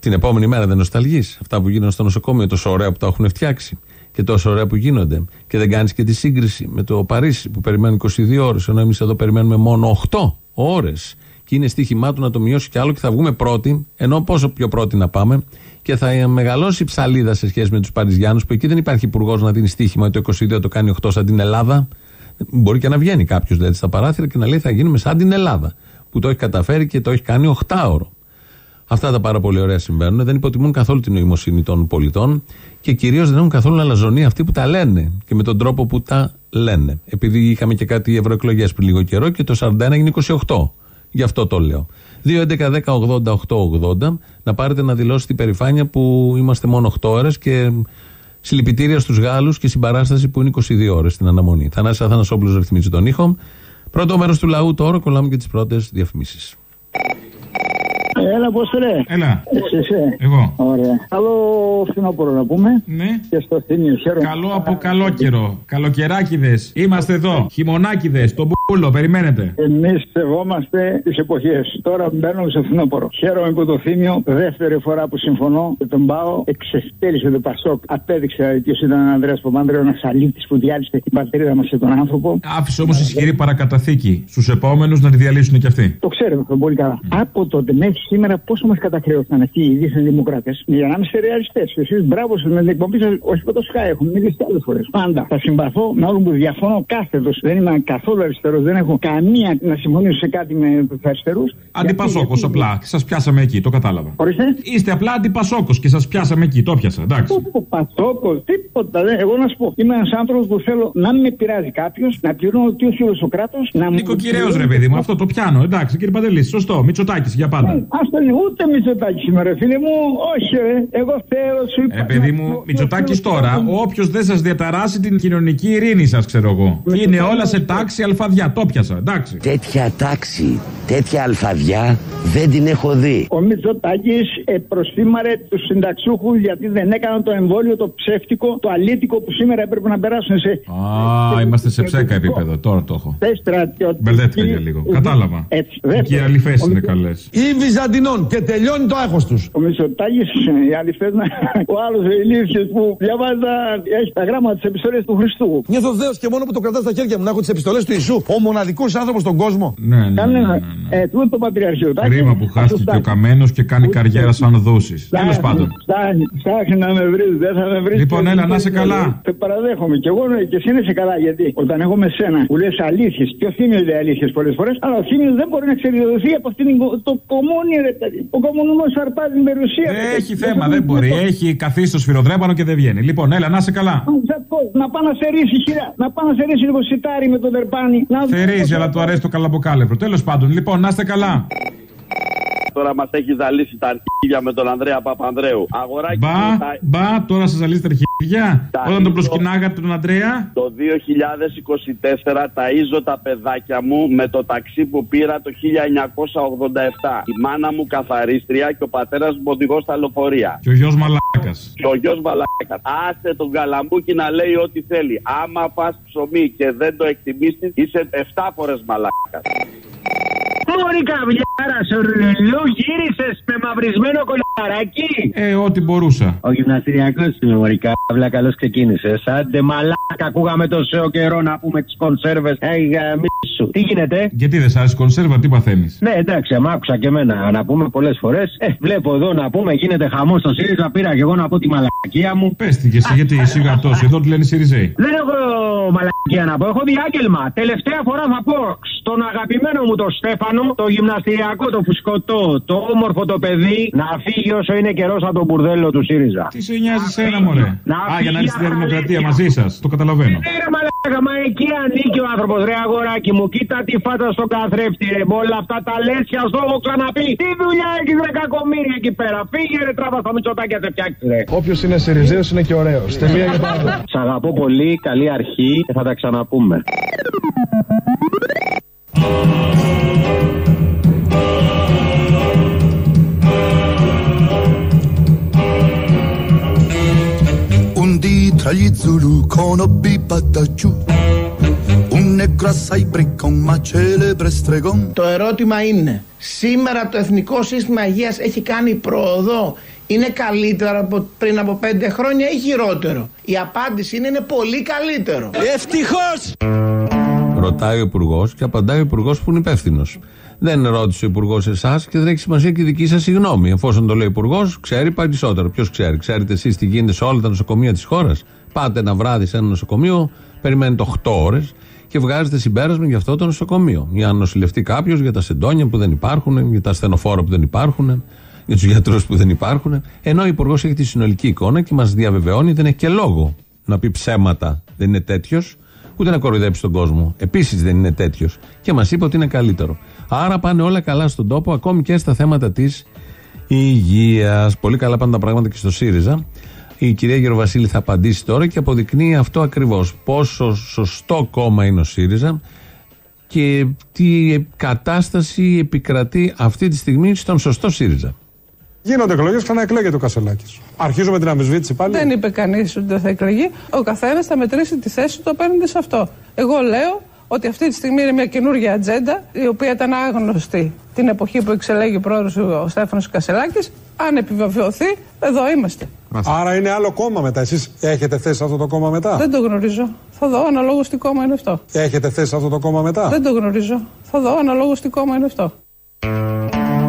Την επόμενη μέρα δεν νοσταλγείς. Αυτά που γίνονται στο νοσοκομείο, τόσο ωραία που τα έχουν φτιάξει και τόσο ωραία που γίνονται. Και δεν κάνεις και τη σύγκριση με το Παρίσι που περιμένουν 22 ώρες, ενώ εμείς εδώ περιμένουμε μόνο 8 ώρες. Και είναι στοίχημά του να το μειώσει κι άλλο και θα βγούμε πρώτοι, ενώ πόσο πιο πρώτοι να πάμε. Και θα μεγαλώσει η ψαλίδα σε σχέση με τους Παριζιάνους, που εκεί δεν υπάρχει υπουργός να δίνει στοίχημα ότι το 22 το κάνει 8 σαν την Ελλάδα. Μπορεί και να βγαίνει κάποιος δηλαδή στα παράθυρα και να λέει θα γίνουμε σαν την Ελλάδα. Που το έχει καταφέρει και το έχει κάνει 8 ώρο. Αυτά τα πάρα πολύ ωραία συμβαίνουν. Δεν υποτιμούν καθόλου την νοημοσύνη των πολιτών και κυρίως δεν έχουν καθόλου αλαζονία αυτοί που τα λένε και με τον τρόπο που τα λένε. Επειδή είχαμε και κάτι ευρωεκλογές πριν λίγο καιρό και το 41 έγινε 28. Γι' αυτό το λέω. 2.11.10.80.880 να πάρετε να δηλώσετε την περηφάνεια που είμαστε μόνο 8 ώρες και συλληπιτήρια στους Γάλλους και συμπαράσταση που είναι 22 ώρες στην αναμονή. Θανάσης Αθανασόπουλος ρυθμίζει τον ήχο. Πρώτο μέρος του λαού τώρα κολλάμε και τις πρώτες διαφημίσεις. Έλα, πώς το λέει. Έλα. Εσύ, εσύ. Εγώ. Ωραία. Καλό φθινόπωρο να πούμε. Ναι. Και στο θύμιο χαίρομαι. Καλό από καλό καιρό. Καλοκαιράκιδε. Είμαστε εδώ. Χειμωνάκιδε. Τον μπούλο. Περιμένετε. Εμείς σεβόμαστε τις εποχές. Τώρα μπαίνουμε στο φθινόπωρο. Χαίρομαι που το θύμιο, δεύτερη φορά που συμφωνώ με τον Πάο, εξεστέλισε το Πασόκ. Απέδειξε ποιο ήταν ο Ανδρέας Παπάνδρεο, ένας αλήτη που διάλυσε την πατρίδα μας και τον άνθρωπο. Άφησε όμως ισχυρή παρακαταθήκη στους επόμενους να τη διαλύσουν κι αυτοί. Το ξέρουμε αυτό πολύ καλά. Από τότε μέχρι σήμερα πόσο μας καταχρέωσαν αυτοί οι δίθεν δημοκράτες; Για να είμαστε ρεαλιστές. Εσείς μπράβος σα με την εκπομπή σας, όχι με το Sky, έχουν μιλήσει άλλες φορές. Πάντα θα συμπαθώ με όλον που διαφωνώ κάθετος. Δεν είμαι καθόλου αριστερός, δεν έχω καμία να συμφωνήσω σε κάτι με τους αριστερούς. Αντιπασόκος απλά. Σας πιάσαμε εκεί, το κατάλαβα. Ορίστε. Είστε απλά αντιπασόκος και σας πιάσαμε εκεί, το πιάσα. Εντάξει. Ο Πασόκος, τίποτα. Δεν. Εγώ να σου πω, είμαι ένας άνθρωπος που θέλω να μην με πειράζει κάποιος, να πληρώνω τι οφείλω στο κράτος. Να μου Νοικοκυρέο ρε παιδί μου, αυτό το πιάνω. Εντάξει, κύριε Παντελή, σωστό. Μητσοτάκι για πάντα. Αυτό είναι ούτε μισοτάκι σήμερα, φίλε μου. Όχι, ρε. Εγώ θέλω σου είπα. Ε, παιδί μου, Μητσοτάκι τώρα, όποιος δεν σας διαταράσει την κοινωνική ειρήνη σας, ξέρω εγώ. Είναι όλα σε τάξη αλφαδιά, το πιάσα, εντάξει. Τέτοια τάξη, τέτοια αλφαδιά δεν την έχω δει. Ο Μητσοτάκης προσφήμαρε τους συνταξιούχους γιατί δεν έκαναν το εμβόλιο το ψεύτικο, το αλήτικο που σήμερα έπρεπε να περάσουν σε. Α, είμαστε σε ψέκα επίπεδο, τώρα το έχω. Θε στρατιωτική. Μπερδέτηκα για λίγο. Κατάλαβα. Έτσι. Και οι αληθέ είναι καλές. Ή Βυζαντινών και τελειώνει το άγχος τους. Ο Μητσοτάκης, οι αληθέ να. Ο άλλος ο ηλίθιος που διαβάζει τα- έχει τα γράμματα της επιστολής του Χριστού. Νιώθω δέος και μόνο που το κρατάς στα χέρια μου να έχω τις επιστολές του Ιησού. Ο μοναδικός άνθρωπος στον κόσμο. Ναι, ναι. Κανένα. Έτσι, ούτε το πατριαρχείο. Τα Κρίμα έχει- που αυτό χάστηκε φτάνει. ο καμένος και κάνει καριέρα σαν δόσης. Τέλος Φτάνει, πάντων. φτάνει, Ψάχνει να με βρει, δεν θα με βρει. Λοιπόν, έλα, να είσαι καλά. Σε παραδέχομαι. Και εγώ ναι, και εσύ είσαι καλά. Γιατί όταν έχω με σένα που λες αλήθειες, και ο Θήμιος λέει αλήθειες πολλές φορές, αλλά ο Θήμιος δεν μπορεί να ξεδιοδοθεί από αυτήν την, το κομμούνι, ρε παιδί. Ο κομμουνισμός αρπάζει την περιουσία. Έχει θέμα, δεν μπορεί. Έχει καθίσει στο σφυροδρέπανο και δεν βγαίνει. Λοιπόν, έλα, να είσαι καλά. Να πάω να σε ρίξει χειρά. Να πάω να σε ρίξει λίγο σιτάρι με τον τερπάνι. Να δω Θερίζει, πώς- αλλά του αρέσει το καλαμποκάλευρο. Τέλος πάντων, λοιπόν, να είστε καλά. Τώρα μας έχει ζαλίσει τα αρχίδια με τον Ανδρέα Παπανδρέου. Αγοράκι Μπα, μου, τα- μπα, τώρα σας ζαλίζετε αρχίδια. Τα Όταν τον ίδιο- προσκυνάγατε τον Αντρέα. Το 2024 ταΐζω τα παιδάκια μου με το ταξί που πήρα το 1987. Η μάνα μου καθαρίστρια και ο πατέρας μου οδηγός στα λεωφορεία. Και ο γιος Μαλάκας. Και ο γιος Μαλάκας. Άσε τον καλαμπούκι να λέει ό,τι θέλει. Άμα φας ψωμί και δεν το εκτιμήσεις, είσαι 7 φορές μαλάκας. Μωρή καβλιάρα, σορλελού, γύρισες με μαυρισμένο κολαράκι. Ε, ό,τι μπορούσα. Ο γυμναστηριακός είμαι, Μωρή καβλιά, καλώς ξεκίνησες. Άντε μαλάκα, ακούγαμε τόσο καιρό να πούμε τις κονσέρβες. Hey, σου. Τι γίνεται; Γιατί δεν σ' άρεσε η κονσέρβα, τι παθαίνεις; Ναι, εντάξει, μ' άκουσα και εμένα να πούμε πολλές φορές. Ε, βλέπω εδώ να πούμε, γίνεται χαμός στο ΣΥΡΙΖΑ. Πήρα και εγώ να πω τη μαλακία μου. Πες τη και εσύ, γιατί σιγά τόσο. Εδώ του λένε Σιριζέοι. Δεν έχω μαλακία να πω, έχω διάγγελμα. Τελευταία φορά θα πω στον αγαπημένο μου τον Στέφανο, το γυμναστηριακό, το φουσκωτό, το όμορφο το παιδί, να φύγει όσο είναι καιρός από τον μπουρδέλο του ΣΥΡΙΖΑ. Τι σε νοιάζει σένα, μωρέ; Να Α, για να φύγει έρθει στη από Δημοκρατία αλήθεια. μαζί σας. Το καταλαβαίνω. Ε, ρε μαλάκα, μα εκεί ανήκει ο άνθρωπος, ρε αγοράκι μου. Κοίτα τι φάτα στον καθρέφτη, ρε. Με όλα αυτά τα λέσια, στο έχω ξαναπεί. Τι δουλειά έχεις, ρε κακομίρια εκεί πέρα. Φύγε, ρε τράβα στα μυτσοτάκια, σε φτιάξει, ρε. Όποιος είναι Σιριζέος είναι και ωραίος. Τελεία και πάντα. Σ' αγαπώ πολύ, καλή αρχή και θα τα ξαναπούμε. Tra gli Zulu conobbi Patagiù Un negro assai briccon ma celebre stregone Το ερώτημα είναι, σήμερα το Εθνικό Σύστημα Υγείας έχει κάνει πρόοδο, είναι καλύτερο από πριν από πέντε χρόνια ή χειρότερο; Η απάντηση είναι, είναι πολύ καλύτερο. Ευτυχώς! Ρωτάει ο Υπουργός και απαντάει ο Υπουργός που είναι υπεύθυνος. Δεν ρώτησε ο Υπουργός εσάς και δεν έχει σημασία και η δική σας η γνώμη. Εφόσον το λέει ο Υπουργός, ξέρει περισσότερο. Ποιος ξέρει, ξέρετε εσείς τι γίνεται σε όλα τα νοσοκομεία της χώρας; Πάτε ένα βράδυ σε ένα νοσοκομείο, περιμένετε 8 ώρες και βγάζετε συμπέρασμα για αυτό το νοσοκομείο. Για να νοσηλευτεί κάποιος για τα σεντόνια που δεν υπάρχουν, για τα ασθενοφόρα που δεν υπάρχουν, για τους γιατρούς που δεν υπάρχουν. Ενώ ο Υπουργός έχει τη συνολική εικόνα και μας διαβεβαιώνει, δεν έχει και λόγο να πει ψέματα. Δεν είναι τέτοιος ούτε να κοροϊδέψει τον κόσμο. Επίσης δεν είναι τέτοιος. Και μας είπε ότι είναι καλύτερο. Άρα πάνε όλα καλά στον τόπο, ακόμη και στα θέματα της υγείας. Πολύ καλά πάνε τα πράγματα και στο ΣΥΡΙΖΑ. Η κυρία Γεροβασίλη θα απαντήσει τώρα και αποδεικνύει αυτό ακριβώς. Πόσο σωστό κόμμα είναι ο ΣΥΡΙΖΑ και τι κατάσταση επικρατεί αυτή τη στιγμή στον σωστό ΣΥΡΙΖΑ. Γίνονται εκλογές, ξαναεκλέγεται ο Κασελάκης. Αρχίζουμε την αμφισβήτηση πάλι. Δεν είπε κανείς ότι δεν θα εκλεγεί. Ο καθένας θα μετρήσει τη θέση του απέναντι σε αυτό. Εγώ λέω ότι αυτή τη στιγμή είναι μια καινούργια ατζέντα, η οποία ήταν άγνωστη την εποχή που εξελέγει πρόεδρος ο Στέφανος Κασελάκης. Αν επιβεβαιωθεί, εδώ είμαστε. Άρα είναι άλλο κόμμα μετά. Εσείς έχετε θέση σε αυτό το κόμμα μετά; Δεν το γνωρίζω. Θα δω αναλόγως τι κόμμα είναι αυτό. Έχετε θέση σε αυτό το κόμμα μετά; Δεν το γνωρίζω. Θα δω αναλόγως τι κόμμα είναι αυτό.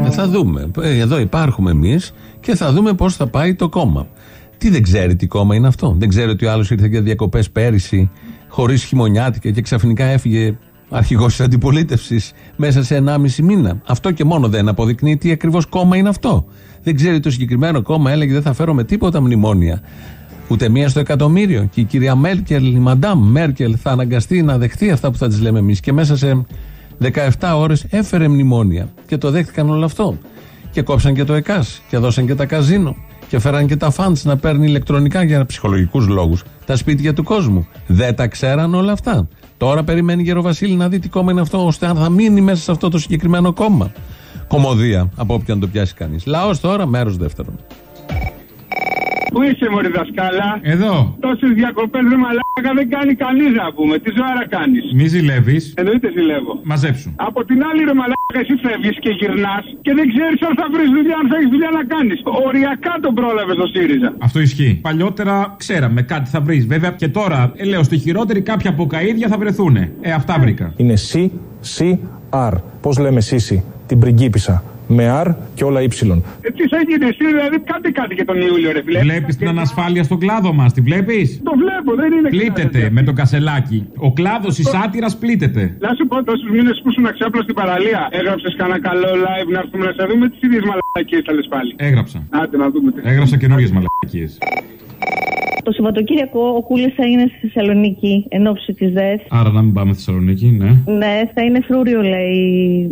Ε, θα δούμε. Ε, Εδώ υπάρχουμε εμείς και θα δούμε πώς θα πάει το κόμμα. Τι δεν ξέρει τι κόμμα είναι αυτό; Δεν ξέρει ότι ο άλλος ήρθε για διακοπές πέρυσι, χωρίς χειμωνιάτικα και ξαφνικά έφυγε αρχηγός της αντιπολίτευσης μέσα σε 1,5 μήνα. Αυτό και μόνο δεν αποδεικνύει τι ακριβώς κόμμα είναι αυτό. Δεν ξέρει το συγκεκριμένο κόμμα έλεγε δεν θα φέρω με τίποτα μνημόνια. Ούτε μία στο εκατομμύριο. Και η κυρία Μέρκελ, η μαντάμ Μέρκελ, θα αναγκαστεί να δεχτεί αυτά που θα της λέμε εμείς. Και μέσα σε 17 ώρες έφερε μνημόνια. Και το δέχτηκαν όλο αυτό. Και κόψαν και το ΕΚΑΣ. Και δώσαν και τα καζίνο. Και φέραν και τα φαντς να παίρνει ηλεκτρονικά για ψυχολογικούς λόγους τα σπίτια του κόσμου. Δεν τα ξέραν όλα αυτά. Τώρα περιμένει η Γεροβασίλη να δει τι κόμμα είναι αυτό, ώστε αν θα μείνει μέσα σε αυτό το συγκεκριμένο κόμμα. Κομμωδία, από όποιον το πιάσει κανείς. Λαός τώρα, μέρος δεύτερον. Πού είσαι, Μωρή δασκάλα; Εδώ. Τόσες διακοπές με μαλάκα δεν κάνει κανείς να πούμε. Τι ζωάρα κάνεις; Μη ζηλεύεις. Εννοείται ζηλεύω. Μαζέψου. Από την άλλη, ρε μαλάκα, εσύ φεύγεις και γυρνάς και δεν ξέρεις αν θα βρεις δουλειά, αν θα έχεις δουλειά να κάνεις. Οριακά τον πρόλαβες το ΣΥΡΙΖΑ. Αυτό ισχύει. Παλιότερα ξέραμε κάτι θα βρεις. Βέβαια και τώρα, ε, λέω στη χειρότερη κάποια αποκαίδια θα βρεθούνε. Ε, αυτά βρήκα. Είναι C, C, R. Πώς λέμε Σίση. την πριγκίπισσα. Με R και όλα Y. Ε, τι θα γίνει, εσύ δηλαδή κάντε κάτι και τον Ιούλιο, ρε φίλε. Βλέπεις την ανασφάλεια στον κλάδο μας, τη βλέπεις; Το βλέπω, δεν είναι Πλήττεται με το κασελάκι. Ο κλάδος της άτυρας πλήττεται. Να σου πω τόσους μήνες που ήσουν αξιόπλο στην παραλία. Έγραψες κανένα καλό live να έρθουμε να σε δούμε τις ίδιες μαλακίες θα λες πάλι. Έγραψα. Άντε να δούμε τι. Έγραψα καινούριε μαλακίες. Το Σαββατοκύριακο ο Κούλης θα είναι στη Θεσσαλονίκη εν ώψη της ΔΕΘ. Άρα να μην πάμε Θεσσαλονίκη, ναι. Ναι, θα είναι φρούριο, λέει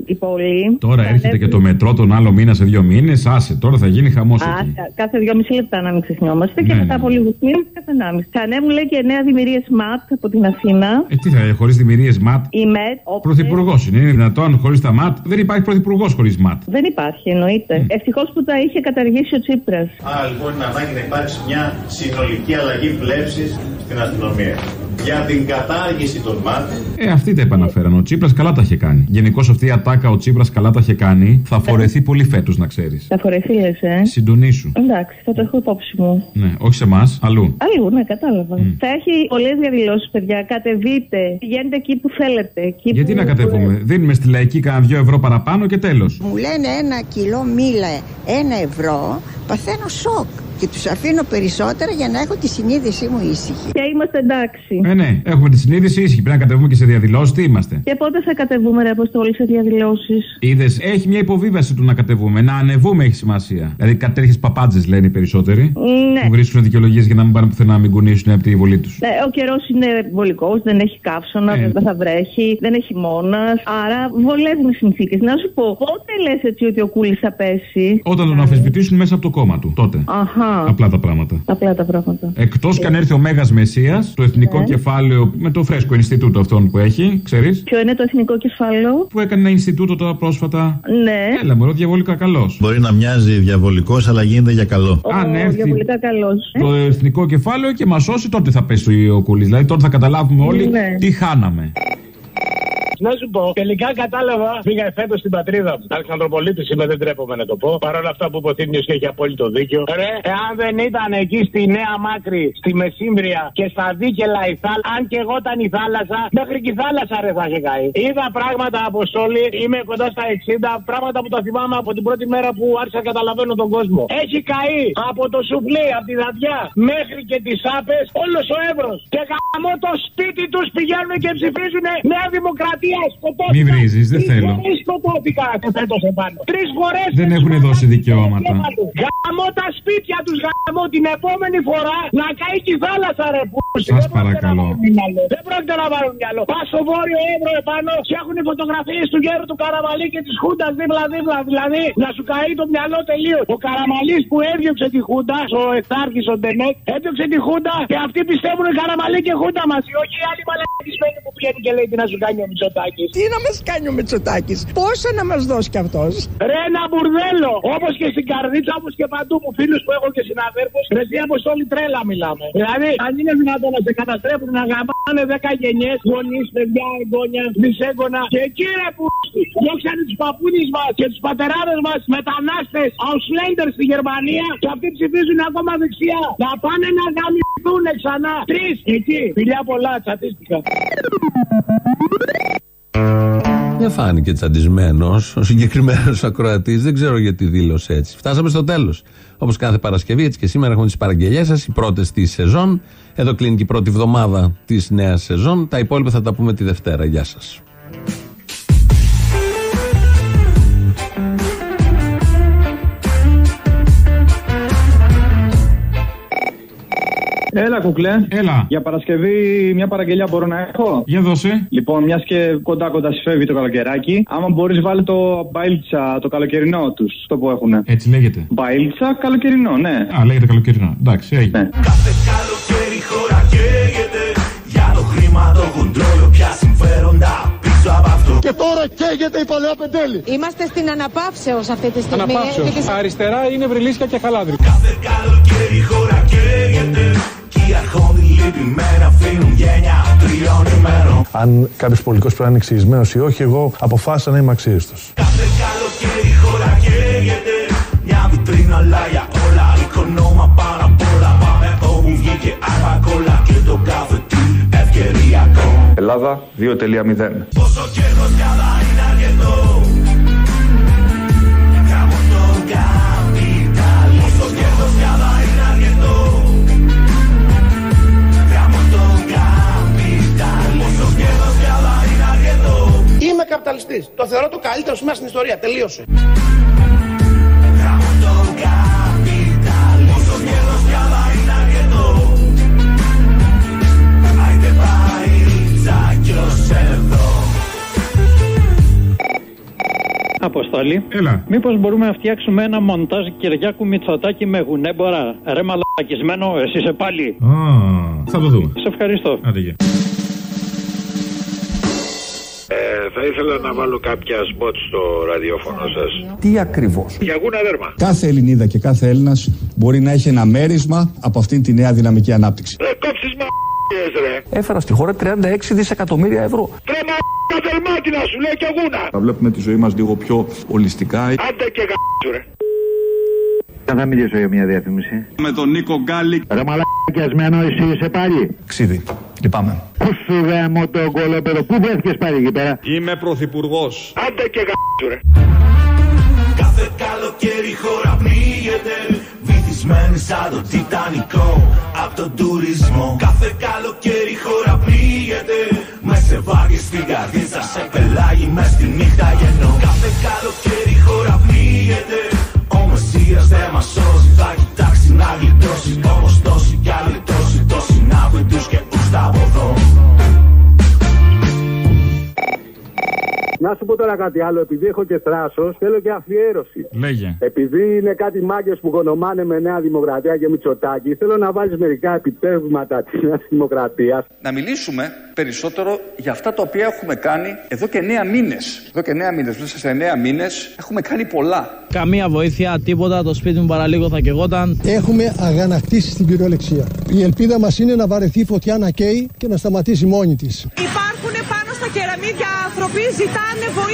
η πόλη. Τώρα Θα έρχεται ανέβει- και το μετρό τον άλλο μήνα σε δύο μήνες. Άσε, τώρα θα γίνει χαμός Α, εκεί. κα- κάθε δυόμιση λεπτά να μην ξεχνιόμαστε και Ναι, μετά ναι. από λίγους μήνες κάθε ενάμιση. Θα ανέβουν, λέει, και νέα δημιουργίες ΜΑΤ από την Αθήνα. Ε, τι θα χωρίς δημιουργίες ματ; Η ΜΕΤ. ο- Πρωθυπουργός είναι, είναι δυνατόν χωρίς τα ματ; Δεν υπάρχει πρωθυπουργός χωρίς ματ. Δεν υπάρχει, εννοείται. Ναι. Ευτυχώς που τα είχε καταργήσει ο Τσίπρας. Άρα λοιπόν είναι ανάγκη να υπάρξει μια συνολική αλλαγή βλέψης στην αστυνομία. Για την κατάργηση των ΜΑΤ Ε, αυτοί τα επαναφέραν. Ο Τσίπρας καλά τα είχε κάνει. Γενικώς αυτή η ατάκα ο Τσίπρας καλά τα είχε κάνει. Θα φορεθεί πολύ φέτος, να ξέρεις. Θα φορεθεί, λες, ε. Συντονίσου. Εντάξει, θα το έχω υπόψη μου. Ναι, όχι σε εμάς, αλλού. Αλλού, ναι, κατάλαβα. Θα έχει πολλές διαδηλώσεις, παιδιά. Κατεβείτε. Πηγαίνετε εκεί που θέλετε. Εκεί Γιατί που... να κατέβουμε. Δίνουμε στη λαϊκή κανένα δύο ευρώ παραπάνω και τέλος. Μου λένε ένα κιλό μήλα ένα ευρώ, παθαίνω σοκ και τους αφήνω περισσότερα για να έχω τη συνείδησή μου ήσυχη. Και είμαστε εντάξει. Ε, ναι, έχουμε τη συνείδηση ήσυχη. Πρέπει να κατεβούμε και σε διαδηλώσεις. Τι είμαστε; Και πότε θα κατεβούμε, ρε Αποστόλη, σε διαδηλώσεις; Είδες, έχει μια υποβίβαση του να κατεβούμε. Να ανεβούμε έχει σημασία. Δηλαδή κάτι τέτοιε παπάντζες λένε οι περισσότεροι. Ναι. Που βρίσκουν δικαιολογίες για να μην πάνε πουθενά να μην κουνήσουν από τη βολή τους. Ναι, ο καιρός είναι βολικός, δεν έχει καύσωνα, Ε. δεν θα βρέχει, δεν έχει μόνας. Άρα βολεύουν οι συνθήκες. Να σου πω, πότε λες έτσι ότι ο Κούλης θα πέσει; Όταν τον αμφισβητήσουν μέσα από το κόμμα του. Τότε. Αχα. Απλά τα πράγματα. Απλά τα πράγματα. Εκτός και αν έρθει ο Μέγας Μεσία, το εθνικό Ναι. Κεφάλαιο με το φρέσκο Ινστιτούτο αυτόν που έχει, ξέρεις; Ποιο είναι το εθνικό κεφάλαιο; Που έκανε ένα Ινστιτούτο τώρα πρόσφατα. Ναι. Έλα, μωρό, διαβολικά καλός. μπορεί να μοιάζει διαβολικός, αλλά γίνεται για καλό. Αν Ο έρθει διαβολικά καλός. το εθνικό κεφάλαιο και μας σώσει, τότε θα πέσει ο κουλή. Δηλαδή τότε θα καταλάβουμε όλοι Ναι. τι χάναμε. Να σου πω, τελικά κατάλαβα. Πήγα φέτος στην πατρίδα μου. Αλεξανδροπολίτη είμαι, δεν τρέπομαι να το πω. Παρ' όλα αυτά που είπε ο Θήμιος και έχει απόλυτο δίκιο. Ρε, εάν δεν ήταν εκεί στη Νέα Μάκρη, στη Μεσύμβρια και στα Δίκελα η θάλασσα, αν και εγώ ήταν η θάλασσα, μέχρι και η θάλασσα ρε θα είχε καεί. Είδα πράγματα αποστόλη, είμαι κοντά στα 60, πράγματα που τα θυμάμαι από την πρώτη μέρα που άρχισα να καταλαβαίνω τον κόσμο. Έχει καεί από το σουφλί, από τη δαδιά, μέχρι και τις άπες, όλος ο Εύρο. Και γαμώ το σπίτι τους πηγαίνουν και ψηφίζουν Νέα Δημοκρατία. Σκοτώθηκαν. Μη βρίζεις, δεν Τρεις θέλω. φορές σκοτώθηκαν φέτος επάνω. Τρεις φορές. Δεν έχουν δώσει δικαιώματα. Γαμώ τα σπίτια τους, γαμώ την επόμενη φορά να καεί και η θάλασσα, ρε που. Σας παρακαλώ. Δεν πρόκειται να βάλουν μυαλό. Πας στο βόρειο Εύρο επάνω και έχουν οι φωτογραφίες του γέρου του Καραμαλή και της Χούντας δίπλα-δίπλα. Δηλαδή να σου καεί το μυαλό τελείως. Ο Καραμαλής που έδιωξε τη Χούντα, ο Εθάρχης, ο Ντενέκ, έδιωξε τη Χούντα και αυτοί πιστεύουν Καραμαλή και Χούντα μαζί. Όχι οι άλλοι μαλακισμένοι που πηγαίνει και λέει τι να σου κάνει ο Μητσοτάκης. Τι να μας κάνει ο Μητσοτάκης, πόσα να μας δώσει κι αυτός; Ρε ένα μπουρδέλο! Όπως και στην καρδίτσα, όπως και παντού μου φίλους που έχω και συναδέρφους, ρε εσύ αποστόλη τρέλα μιλάμε. Δηλαδή, αν είναι δυνατόν να σε καταστρέφουν να γαμπάνε 10 γενιές, γονείς, παιδιά, εγγόνια, δυσέγγωνα. Και εκεί ρε που διώξανε τους παππούδες μας και τους πατεράδες μας μετανάστες, Ausländer στη Γερμανία και αυτοί ψηφίζουν ακόμα δεξιά. Να πάνε να γαμηθούν ξανά. Τρεις εκεί. Φιλιά πολλά, τσατίστηκα. Δεν φάνηκε τσαντισμένος ο συγκεκριμένος ακροατής. Δεν ξέρω γιατί δήλωσε έτσι. Φτάσαμε στο τέλος. Όπως κάθε Παρασκευή, έτσι και σήμερα έχουμε τις παραγγελίε σας, οι πρώτες της σεζόν. Εδώ κλείνει και η πρώτη εβδομάδα της νέας σεζόν. Τα υπόλοιπα θα τα πούμε τη Δευτέρα. Γεια σας. Έλα, κουκλέ. Έλα. Για Παρασκευή, μια παραγγελία μπορώ να έχω; Για δώσε. Λοιπόν, μιας και κοντά κοντά συμφεύγει το καλοκαιράκι, άμα μπορείς, βάλε το μπάιλτσα, το καλοκαιρινό τους, το που έχουν. Έτσι λέγεται. Μπάιλτσα, καλοκαιρινό, ναι. Α, λέγεται καλοκαιρινό. Εντάξει, έγινε. Καλοκαίρι χώρα καίγεται Για το χρήμα το κοντρόλιο πια συμφέροντα πίσω από αυτό Και τώρα καίγεται η παλαιά πεντέλη. Είμαστε στην αναπαύσεως αυτή τη στιγμή. Αναπαύσεως. Και τις- Αριστερά είναι βρυλίσια και χαλάδρι. Καλοκαίρι χώρα καίγεται Κι οι αρχόντι λυπημένα αφήνουν γένια τριών ημέρων Αν κάποιος πολιτικός πρέπει να είναι εξηγισμένος ή όχι, εγώ αποφάσισα να είμαι αξίριστος. Καλοκαίρι χώρα καίγεται Μια βιτρίνα αλλά για όλα Οικονόμα πάνω απ' όλα Πάμε όπου βγήκε άρμα κόλλα Και το κάθε τι ευκαιριακό Ελλάδα 2.0. Πόσο καιρός καλά καπιταλιστή. Το θεωρώ το καλύτερο σήμερα στην ιστορία. Τελείωσε. Αποστολή. Έλα. Μήπως μπορούμε να φτιάξουμε ένα μοντάζ Κυριάκου Μητσοτάκη με γουνέμπορα. Ρε μαλακισμένο, εσύ είσαι πάλι. Α, θα το δούμε. Σε ευχαριστώ. Άντε, γεια. Ε, θα ήθελα να βάλω κάποια σποτ στο ραδιόφωνο σας. Τι ακριβώς; Για γούνα δέρμα. Κάθε Ελληνίδα και κάθε Έλληνας μπορεί να έχει ένα μέρισμα από αυτήν τη νέα δυναμική ανάπτυξη. Ρε κόψεις μα ρε. Έφερα στη χώρα 36 δισεκατομμύρια ευρώ. Ρε μα δελμάτι να σου λέει και γούνα. Θα βλέπουμε τη ζωή μας λίγο πιο ολιστικά. Άντε και γα***σου ρε. Θα μιλήσω για μια διαφήμιση. Με τον Νίκο Γκάλικ. Ρε μαλακιασμένο εσύ είσαι πάλι. Ξίδι. Λυπάμαι. Πού σου γάμω το κολόπεδο, πού βρέθηκες πάλι εκεί πέρα; Είμαι πρωθυπουργός. Άντε και γα***σου ρε. Κάθε καλοκαίρι η χώρα πνίγεται Βυθισμένη σαν το Τιτανικό Απ' τον τουρισμό Κάθε καλοκαίρι η χώρα πνίγεται Με σε βάγει στην καρδίτσα Σε πελάγει μες στη νύχτα γεννώ Κάθε καλοκαίρι τώρα κάτι άλλο, επειδή έχω και θράσος, θέλω και αφιέρωση. Λέγε. Επειδή είναι κάτι μάγκες που γονομάνε με Νέα Δημοκρατία και Μητσοτάκη, θέλω να βάλεις μερικά επιτεύγματα της Νέας Δημοκρατίας. Να μιλήσουμε περισσότερο για αυτά τα οποία έχουμε κάνει εδώ και 9 μήνες. Εδώ και 9 μήνες. Μέσα σε 9 μήνες έχουμε κάνει πολλά. Καμία βοήθεια, τίποτα. Το σπίτι μου παραλίγο θα κεγόταν. Έχουμε αγανακτήσει στην κυριολεξία. Η ελπίδα μας είναι να βαρεθεί η φωτιά να καίει και να σταματήσει μόνη της. Υπάρχουν πάνω στα κεραμίδια άνθρωποι, ζητάνε βοήθεια.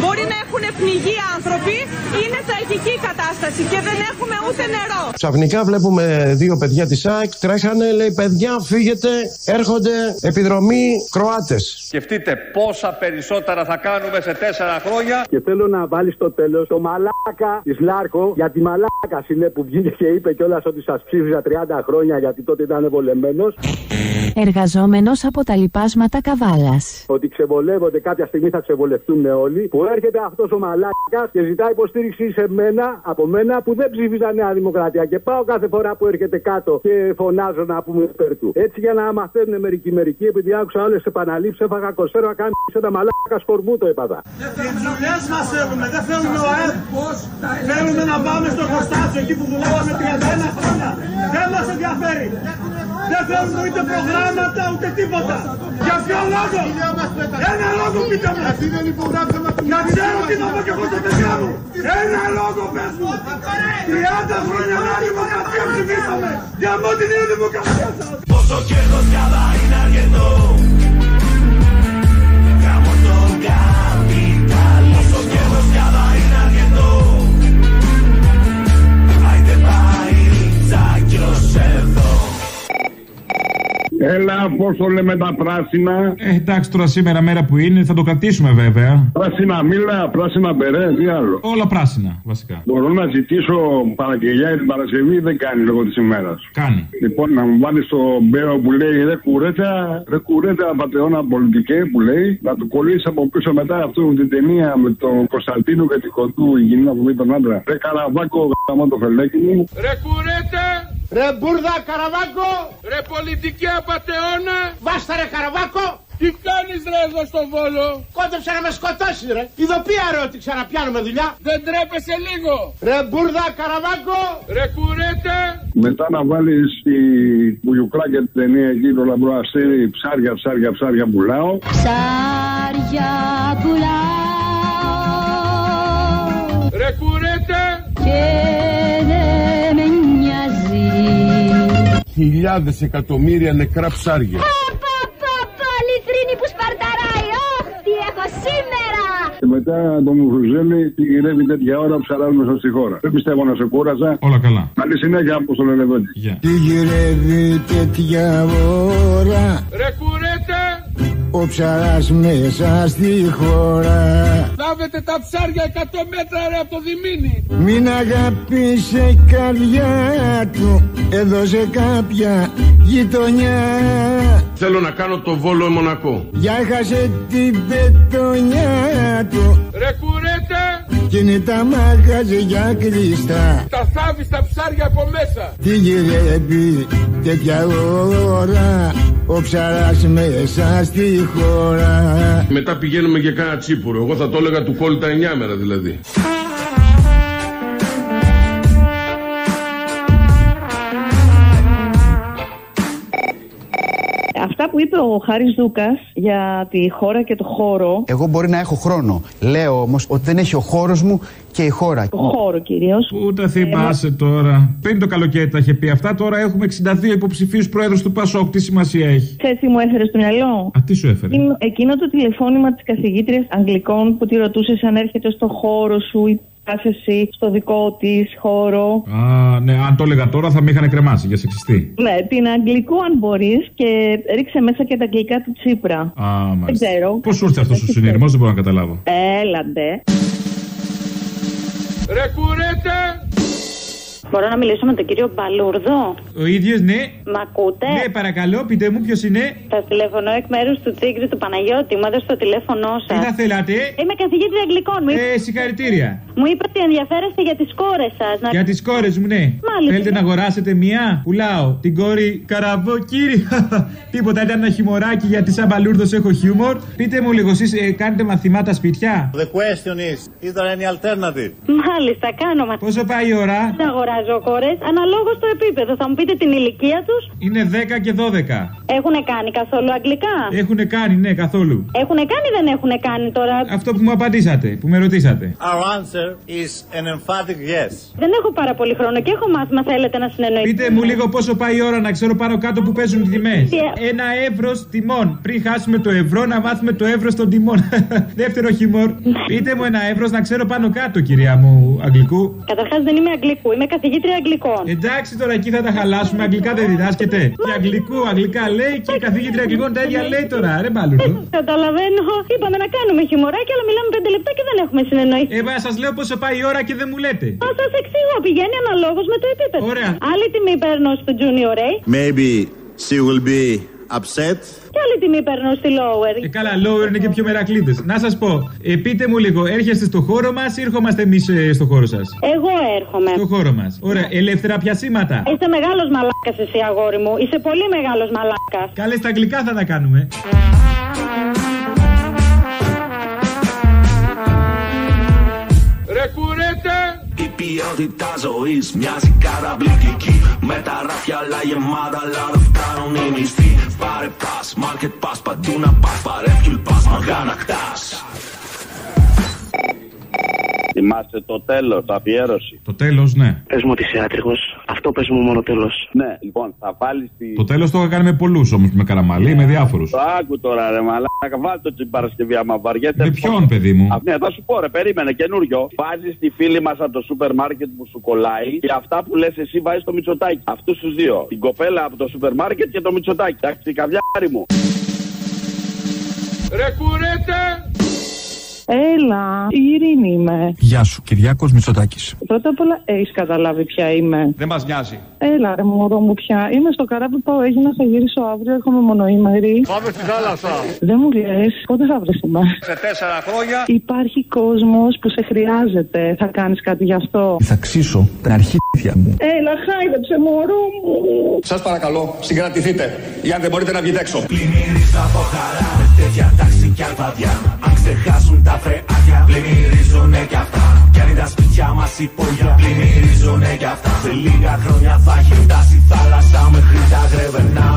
Μπορεί να έχουν πνιγεί άνθρωποι, είναι τραγική η κατάσταση και δεν έχουμε ούτε νερό. Ξαφνικά βλέπουμε δύο παιδιά της ΑΕΚ, τρέχανε, λέει παιδιά φύγετε, έρχονται επιδρομή Κροάτες. Σκεφτείτε πόσα περισσότερα θα κάνουμε σε 4 χρόνια. Και θέλω να βάλεις στο τέλος το μαλάκα της Λάρκο, γιατί μαλάκας είναι που βγήκε και είπε κιόλας ότι σας ψήφιζα 30 χρόνια γιατί τότε ήταν βολεμένο. Εργαζόμενος από τα λοιπάσματα Καβάλας. Ότι ξεβολεύονται κάποια στιγμή θα ξεβολευτούν όλοι. Που έρχεται αυτός ο μαλάκας και ζητάει υποστήριξη σε μένα, από μένα που δεν ψήφιζα Νέα Δημοκρατία. Και πάω κάθε φορά που έρχεται κάτω και φωνάζω να πούμε υπέρ του. Έτσι για να μαθαίνουν μερικοί μερικοί, επειδή άκουσα άλλε επαναλήψεις, έφαγα κοσέρο να κάνει σε ένα μαλάκα σκορμού το έπαθα. Οι δουλειές μας θέλουμε, δεν θέλουμε ο ΑΕΠ. Θέλουμε να πάμε στο χωστάσιο εκεί που δουλεύαμε 31 χρόνια. Δεν μας ενδιαφέρει. Δεν θέλουμε ούτε προγράμματα ούτε τίποτα. Για ποιο λόγο; Ένα λόγο πείτε μου. Να ξέρω τι θα πω και εγώ στα παιδιά μου. Ένα λόγο πες μου. 30 χρόνια να δημοκρατία ψηφίσαμε. Για μόνο την νέα δημοκρατία σας. Πόσο κέρδος cada είναι αρκετός Έλα, πώ το λέμε τα πράσινα. Ε, εντάξει, τώρα σήμερα μέρα που είναι θα το κρατήσουμε βέβαια. Πράσινα μήλα, πράσινα μπερέ, τι άλλο. Όλα πράσινα, βασικά. Μπορώ να ζητήσω παραγγελιά για την Παρασκευή ή δεν κάνει λόγω της ημέρας. Κάνει. Λοιπόν, να μου βάλεις το μπέο που λέει ρε κουρέτα, ρε κουρέτα πατεώνα πολιτικέ που λέει, να του κολλήσεις από πίσω μετά αυτό την ταινία με τον Κωνσταντίνο και την κοντού, η γυναίκα που είπε τον άντρα. Ρε καραβάκο, γάμο το φελέκι μου. Ρε κουρέτε. Ρε μπουρδα καραβάκο. Ρε πολιτική απατεώνα. Βάστα ρε καραβάκο. Τι κάνεις ρε εδώ στο Βόλο; Κόντεψε να με σκοτώσεις ρε. Ειδοποία ρε ότι ξαναπιάνουμε δουλειά. Δεν τρέπεσαι λίγο. Ρε μπουρδα καραβάκο. Ρε κουρέτε. Μετά να βάλεις τη Μπουγιουκλά και την ταινία εκεί το λαμπρό αστέρι, ψάρια, ψάρια, ψάρια πουλάω. Ψάρια πουλάω Ρε κουρέτε. και Χιλιάδες εκατομμύρια νεκρά ψάρια. Παπα, λιτρίνη που σπαρταράει. Ωχ, τι έχω σήμερα. Και μετά το Μουφουζέλη τι γυρεύει τέτοια ώρα ψαράζουμε μέσα στη χώρα. Δεν πιστεύω να σε κούρασα. Όλα καλά. Καλή συνέχεια από το Λελεβέντη. Γεια. Τι γυρεύει τέτοια ώρα Ρε κουρέτε. Ο ψαράς μέσα στη χώρα. Λάβετε τα ψάρια 100 μέτρα ρε από το Διμήνι. Μην αγάπησε η καρδιά του έδωσε κάποια γειτονιά. Θέλω να κάνω το Βόλο Μονακό. Για χάσε την πετονιά του. Ρε κουρέτε Κι είναι τα μαγαζιά κλειστά Τα θάβεις τα ψάρια από μέσα. Τι γυρεύει τέτοια ώρα Ο ψαράς μέσα στη χώρα. Μετά πηγαίνουμε για κάνα τσίπουρο. Εγώ θα το έλεγα του κόλλη τα 9 μέρα δηλαδή Αυτά που είπε ο Χάρης Δούκας για τη χώρα και το χώρο. Εγώ μπορεί να έχω χρόνο. Λέω όμως ότι δεν έχει ο χώρος μου και η χώρα. Το χώρο κυρίως. Πού τα θυμάσαι τώρα. Πριν το καλοκαίρι τα είχε πει αυτά. Τώρα έχουμε 62 υποψηφίους πρόεδρους του Πασόκ. Τι σημασία έχει; Ξέρεις τι μου έφερες στο μυαλό. Α, τι σου έφερε; Εκείνο- Εκείνο το τηλεφώνημα της καθηγήτριας Αγγλικών που τη ρωτούσε αν έρχεται στο χώρο σου ή πας εσύ στο δικό της χώρο. Α, ναι, αν το έλεγα τώρα θα με είχαν κρεμάσει για σεξιστή. Ναι, την Αγγλικού αν μπορείς και ρίξε μέσα και τα αγγλικά του Τσίπρα. Α, Δεν μάλιστα. ξέρω. Πώς σου ήρθε αυτός ο συνειρμός, δεν μπορώ να καταλάβω. Έλαντε. Ρε κουρέτε Μπορώ να μιλήσω με τον κύριο Μπαλούρδο; Ο ίδιος, ναι. Μ' ακούτε; Ναι, παρακαλώ, πείτε μου ποιος είναι. Θα τηλεφωνώ εκ μέρους του Τσίγκρι του Παναγιώτη. Μου έδωσε το τηλέφωνό σας. Τι θα θέλατε; Είμαι καθηγήτρια Αγγλικών. Μου, είπε- Ε, συγχαρητήρια. μου είπε ότι ενδιαφέρεστε για τις κόρες σας. Να... Για τις κόρες μου, ναι. Μάλιστα. Θέλετε να αγοράσετε μία; Πουλάω την κόρη Καραβό, κύριε. Τίποτα, ήταν ένα χιμωράκι γιατί σαν μπαλούρδος έχω χιούμορ. Πείτε μου λίγο, εσείς κάνετε μαθημάτα σπιτιά; The question is, is there any alternative? Μάλιστα, κάνω μα. Πόσο πάει η ώρα; Δεν αγοράζω κόρε. Αναλόγως στο επίπεδο. Θα μου πείτε την ηλικία τους. Είναι 10 και 12. Έχουν κάνει καθόλου αγγλικά; Έχουν κάνει, ναι, καθόλου. Έχουν κάνει ή δεν έχουν κάνει τώρα; Αυτό που μου απαντήσατε, που με ρωτήσατε. Our answer is an emphatic yes. Δεν έχω πάρα πολύ χρόνο και έχω μάθημα. Θέλετε να συνεννοηθείτε. Πείτε μου λίγο πόσο πάει η ώρα να ξέρω πάνω κάτω που παίζουν οι τιμές. Ένα εύρο τιμών. Πριν χάσουμε το ευρώ, να μάθουμε το εύρο των τιμών. Δεύτερο χιμόρ. Πείτε μου ένα εύρο να ξέρω πάνω κάτω, κυρία μου, Αγγλικού. Καταρχάς δεν είμαι Αγγλικού, είμαι καθηγήτρια Αγγλικών. Εντάξει τώρα εκεί θα τα χαλάσουμε. Αγγλικά δεν διδάσκεται. Και αγγλικού, αγγλικά λέει και η καθηγήτρια αγγλικών τα ίδια λέει τώρα. Ρε μπαλούρδο. Καταλαβαίνω. Είπαμε να κάνουμε χιμωράκι, αλλά μιλάμε πέντε λεπτά και δεν έχουμε συνεννοηθεί. Ε, μα σας λέω πόσο πάει η ώρα και δεν μου λέτε. Θα σας εξηγώ, πηγαίνει αναλόγως με το επίπεδο. Ωραία. Άλλη τιμή παίρνω στο Junior A Maybe she will be upset. και άλλη τιμή παίρνω στη Lower. Ε, καλά, lower είναι και πιο μερακλείδες. Να σας πω, ε, πείτε μου λίγο, έρχεστε στο χώρο μας ή ερχόμαστε εμείς ε, στο χώρο σας; Εγώ έρχομαι. Στο χώρο μας. Ωραία, ελεύθερα πιασίματα. Είσαι μεγάλος μαλάκας εσύ, αγόρι μου. Είσαι πολύ μεγάλος μαλάκας. Καλές στα αγγλικά θα τα κάνουμε. Ρε κουρέτε Η ποιότητα ζωής μοιάζει καταπληκτική. Με τα ράφια αλλά γεμάτα, αλλά δεν φτάνουν οι μισθοί. Πάρε πας, market pass, παντού να πας. Πάρε fuel pass, μαγάνακτά. Θυμάστε το τέλος, το αφιέρωση. Το τέλος, ναι. Πες μου ότι είσαι άτριχος. Αυτό πες μου μόνο τέλος. Ναι, λοιπόν, θα βάλεις τη. Το τέλος το είχα κάνει με πολλούς όμως, με καραμαλί, με διάφορους. Το άκου τώρα, ρε μαλάκα. Βάλει το την Παρασκευή άμα βαριέται. Με ποιον, παιδί μου; Α, ναι, θα σου πω, ρε, περίμενε, καινούριο. Βάζεις τη φίλη μας από το σούπερ μάρκετ που σου κολλάει και αυτά που λες εσύ βάζεις το μυτσοτάκι. Αυτούς τους δύο. Την κοπέλα από το σούπερ μάρκετ και το μυτσοτάκι. Εντάξει, καβλιάρι μου. Ρε κουρέτε Έλα, η Ειρήνη είμαι. Γεια σου, Κυριάκος Μητσοτάκης. Πρώτα απ' όλα, έχεις καταλάβει ποια είμαι. Δεν μας νοιάζει. Έλα, ρε μωρό μου πια. Είμαι στο καράβι που έγινα, θα γυρίσω αύριο. Έρχομαι μονοήμερη. Πάμε στη θάλασσα. Δεν μου λες, πότε θα βρεθούμε. Σε τέσσερα χρόνια. Υπάρχει κόσμος που σε χρειάζεται. Θα κάνεις κάτι γι' αυτό; Θα ξύσω τα αρχίδια μου. Έλα, χάιδεψε, μωρό μου. Σας παρακαλώ, συγκρατηθείτε. Ή αν δεν μπορείτε να βγείτε έξω. Πλημμύριζα από χαρά με τέτοια τάξη κι αλφαδιά. Αν ξεχάσουν τα φρεάτια, πλημμυρίζουνε κι αυτά. Κι αν είναι τα σπίτια μας υπόγεια, πλημμυρίζουνε κι αυτά. Σε λίγα χρόνια θα έχει φτάσει η θάλασσα μέχρι τα γρεβενά.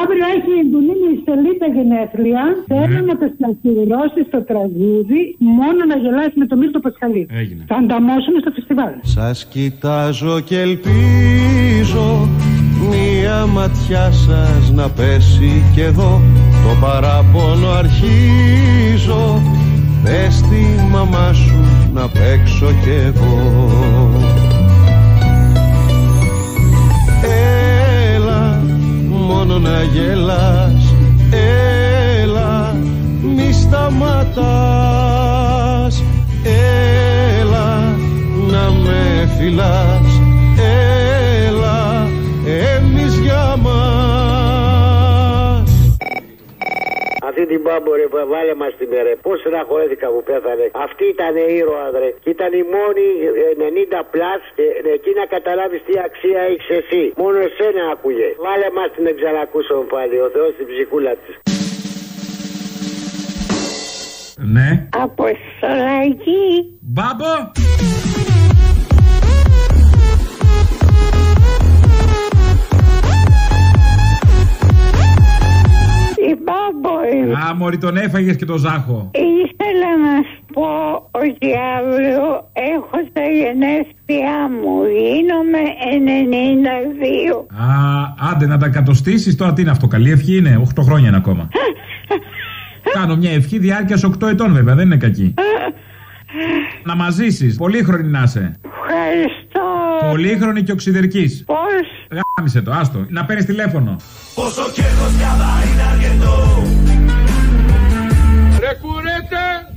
Αύριο έχει η Ντουλίνη Στελίτα γενέθλια. Θέλω να τα αφιερώσει το τραγούδι μόνο να γελάσεις με το Μίλτο Πασχαλή. Έγινε. Θα ανταμώσουμε στο φεστιβάλ. Σας κοιτάζω και ελπίζω Μία ματιά σας να πέσει και εδώ το παραπονό αρχίζω Πες στη μαμά σου να παίξω κι εγώ. Έλα μόνο να γελάς Έλα μη σταματάς. Έλα να με φιλάς την πάμπορε, βάλε μας τη μέρα. Πώς στεναχωρέθηκα που πέθανε. Αυτή ήταν ήρωα, ρε. Και ήταν η μόνη ε, 90 πλάς και εκεί να καταλάβεις τι αξία έχεις εσύ. Μόνο εσένα άκουγε. Βάλε μας την εξαρακούσαμε πάλι. Ο Θεός την ψυχούλα της. Ναι. Αποστολάκι. Μπάμπο. Η Μπάμπο είμαι. Α, μωρή τον έφαγες και τον Ζάχο. Ήθελα να σου πω ότι αύριο έχω τα γενέθλιά μου. Γίνομαι 92. Α, άντε να τα κατοστήσεις τώρα τι είναι αυτό. Καλή ευχή είναι. 8 χρόνια είναι ακόμα. Κάνω μια ευχή διάρκεια 8 ετών βέβαια, δεν είναι κακή. Να μαζίσεις. Πολύχρονη να είσαι. Ευχαριστώ. Πολύχρονη και οξυδερκής. Πώς; Γάμισε το, άστο. Να παίρνεις τηλέφωνο. Πόσο κέρδος πια θα είναι αρκετό Ρε κουρέτα,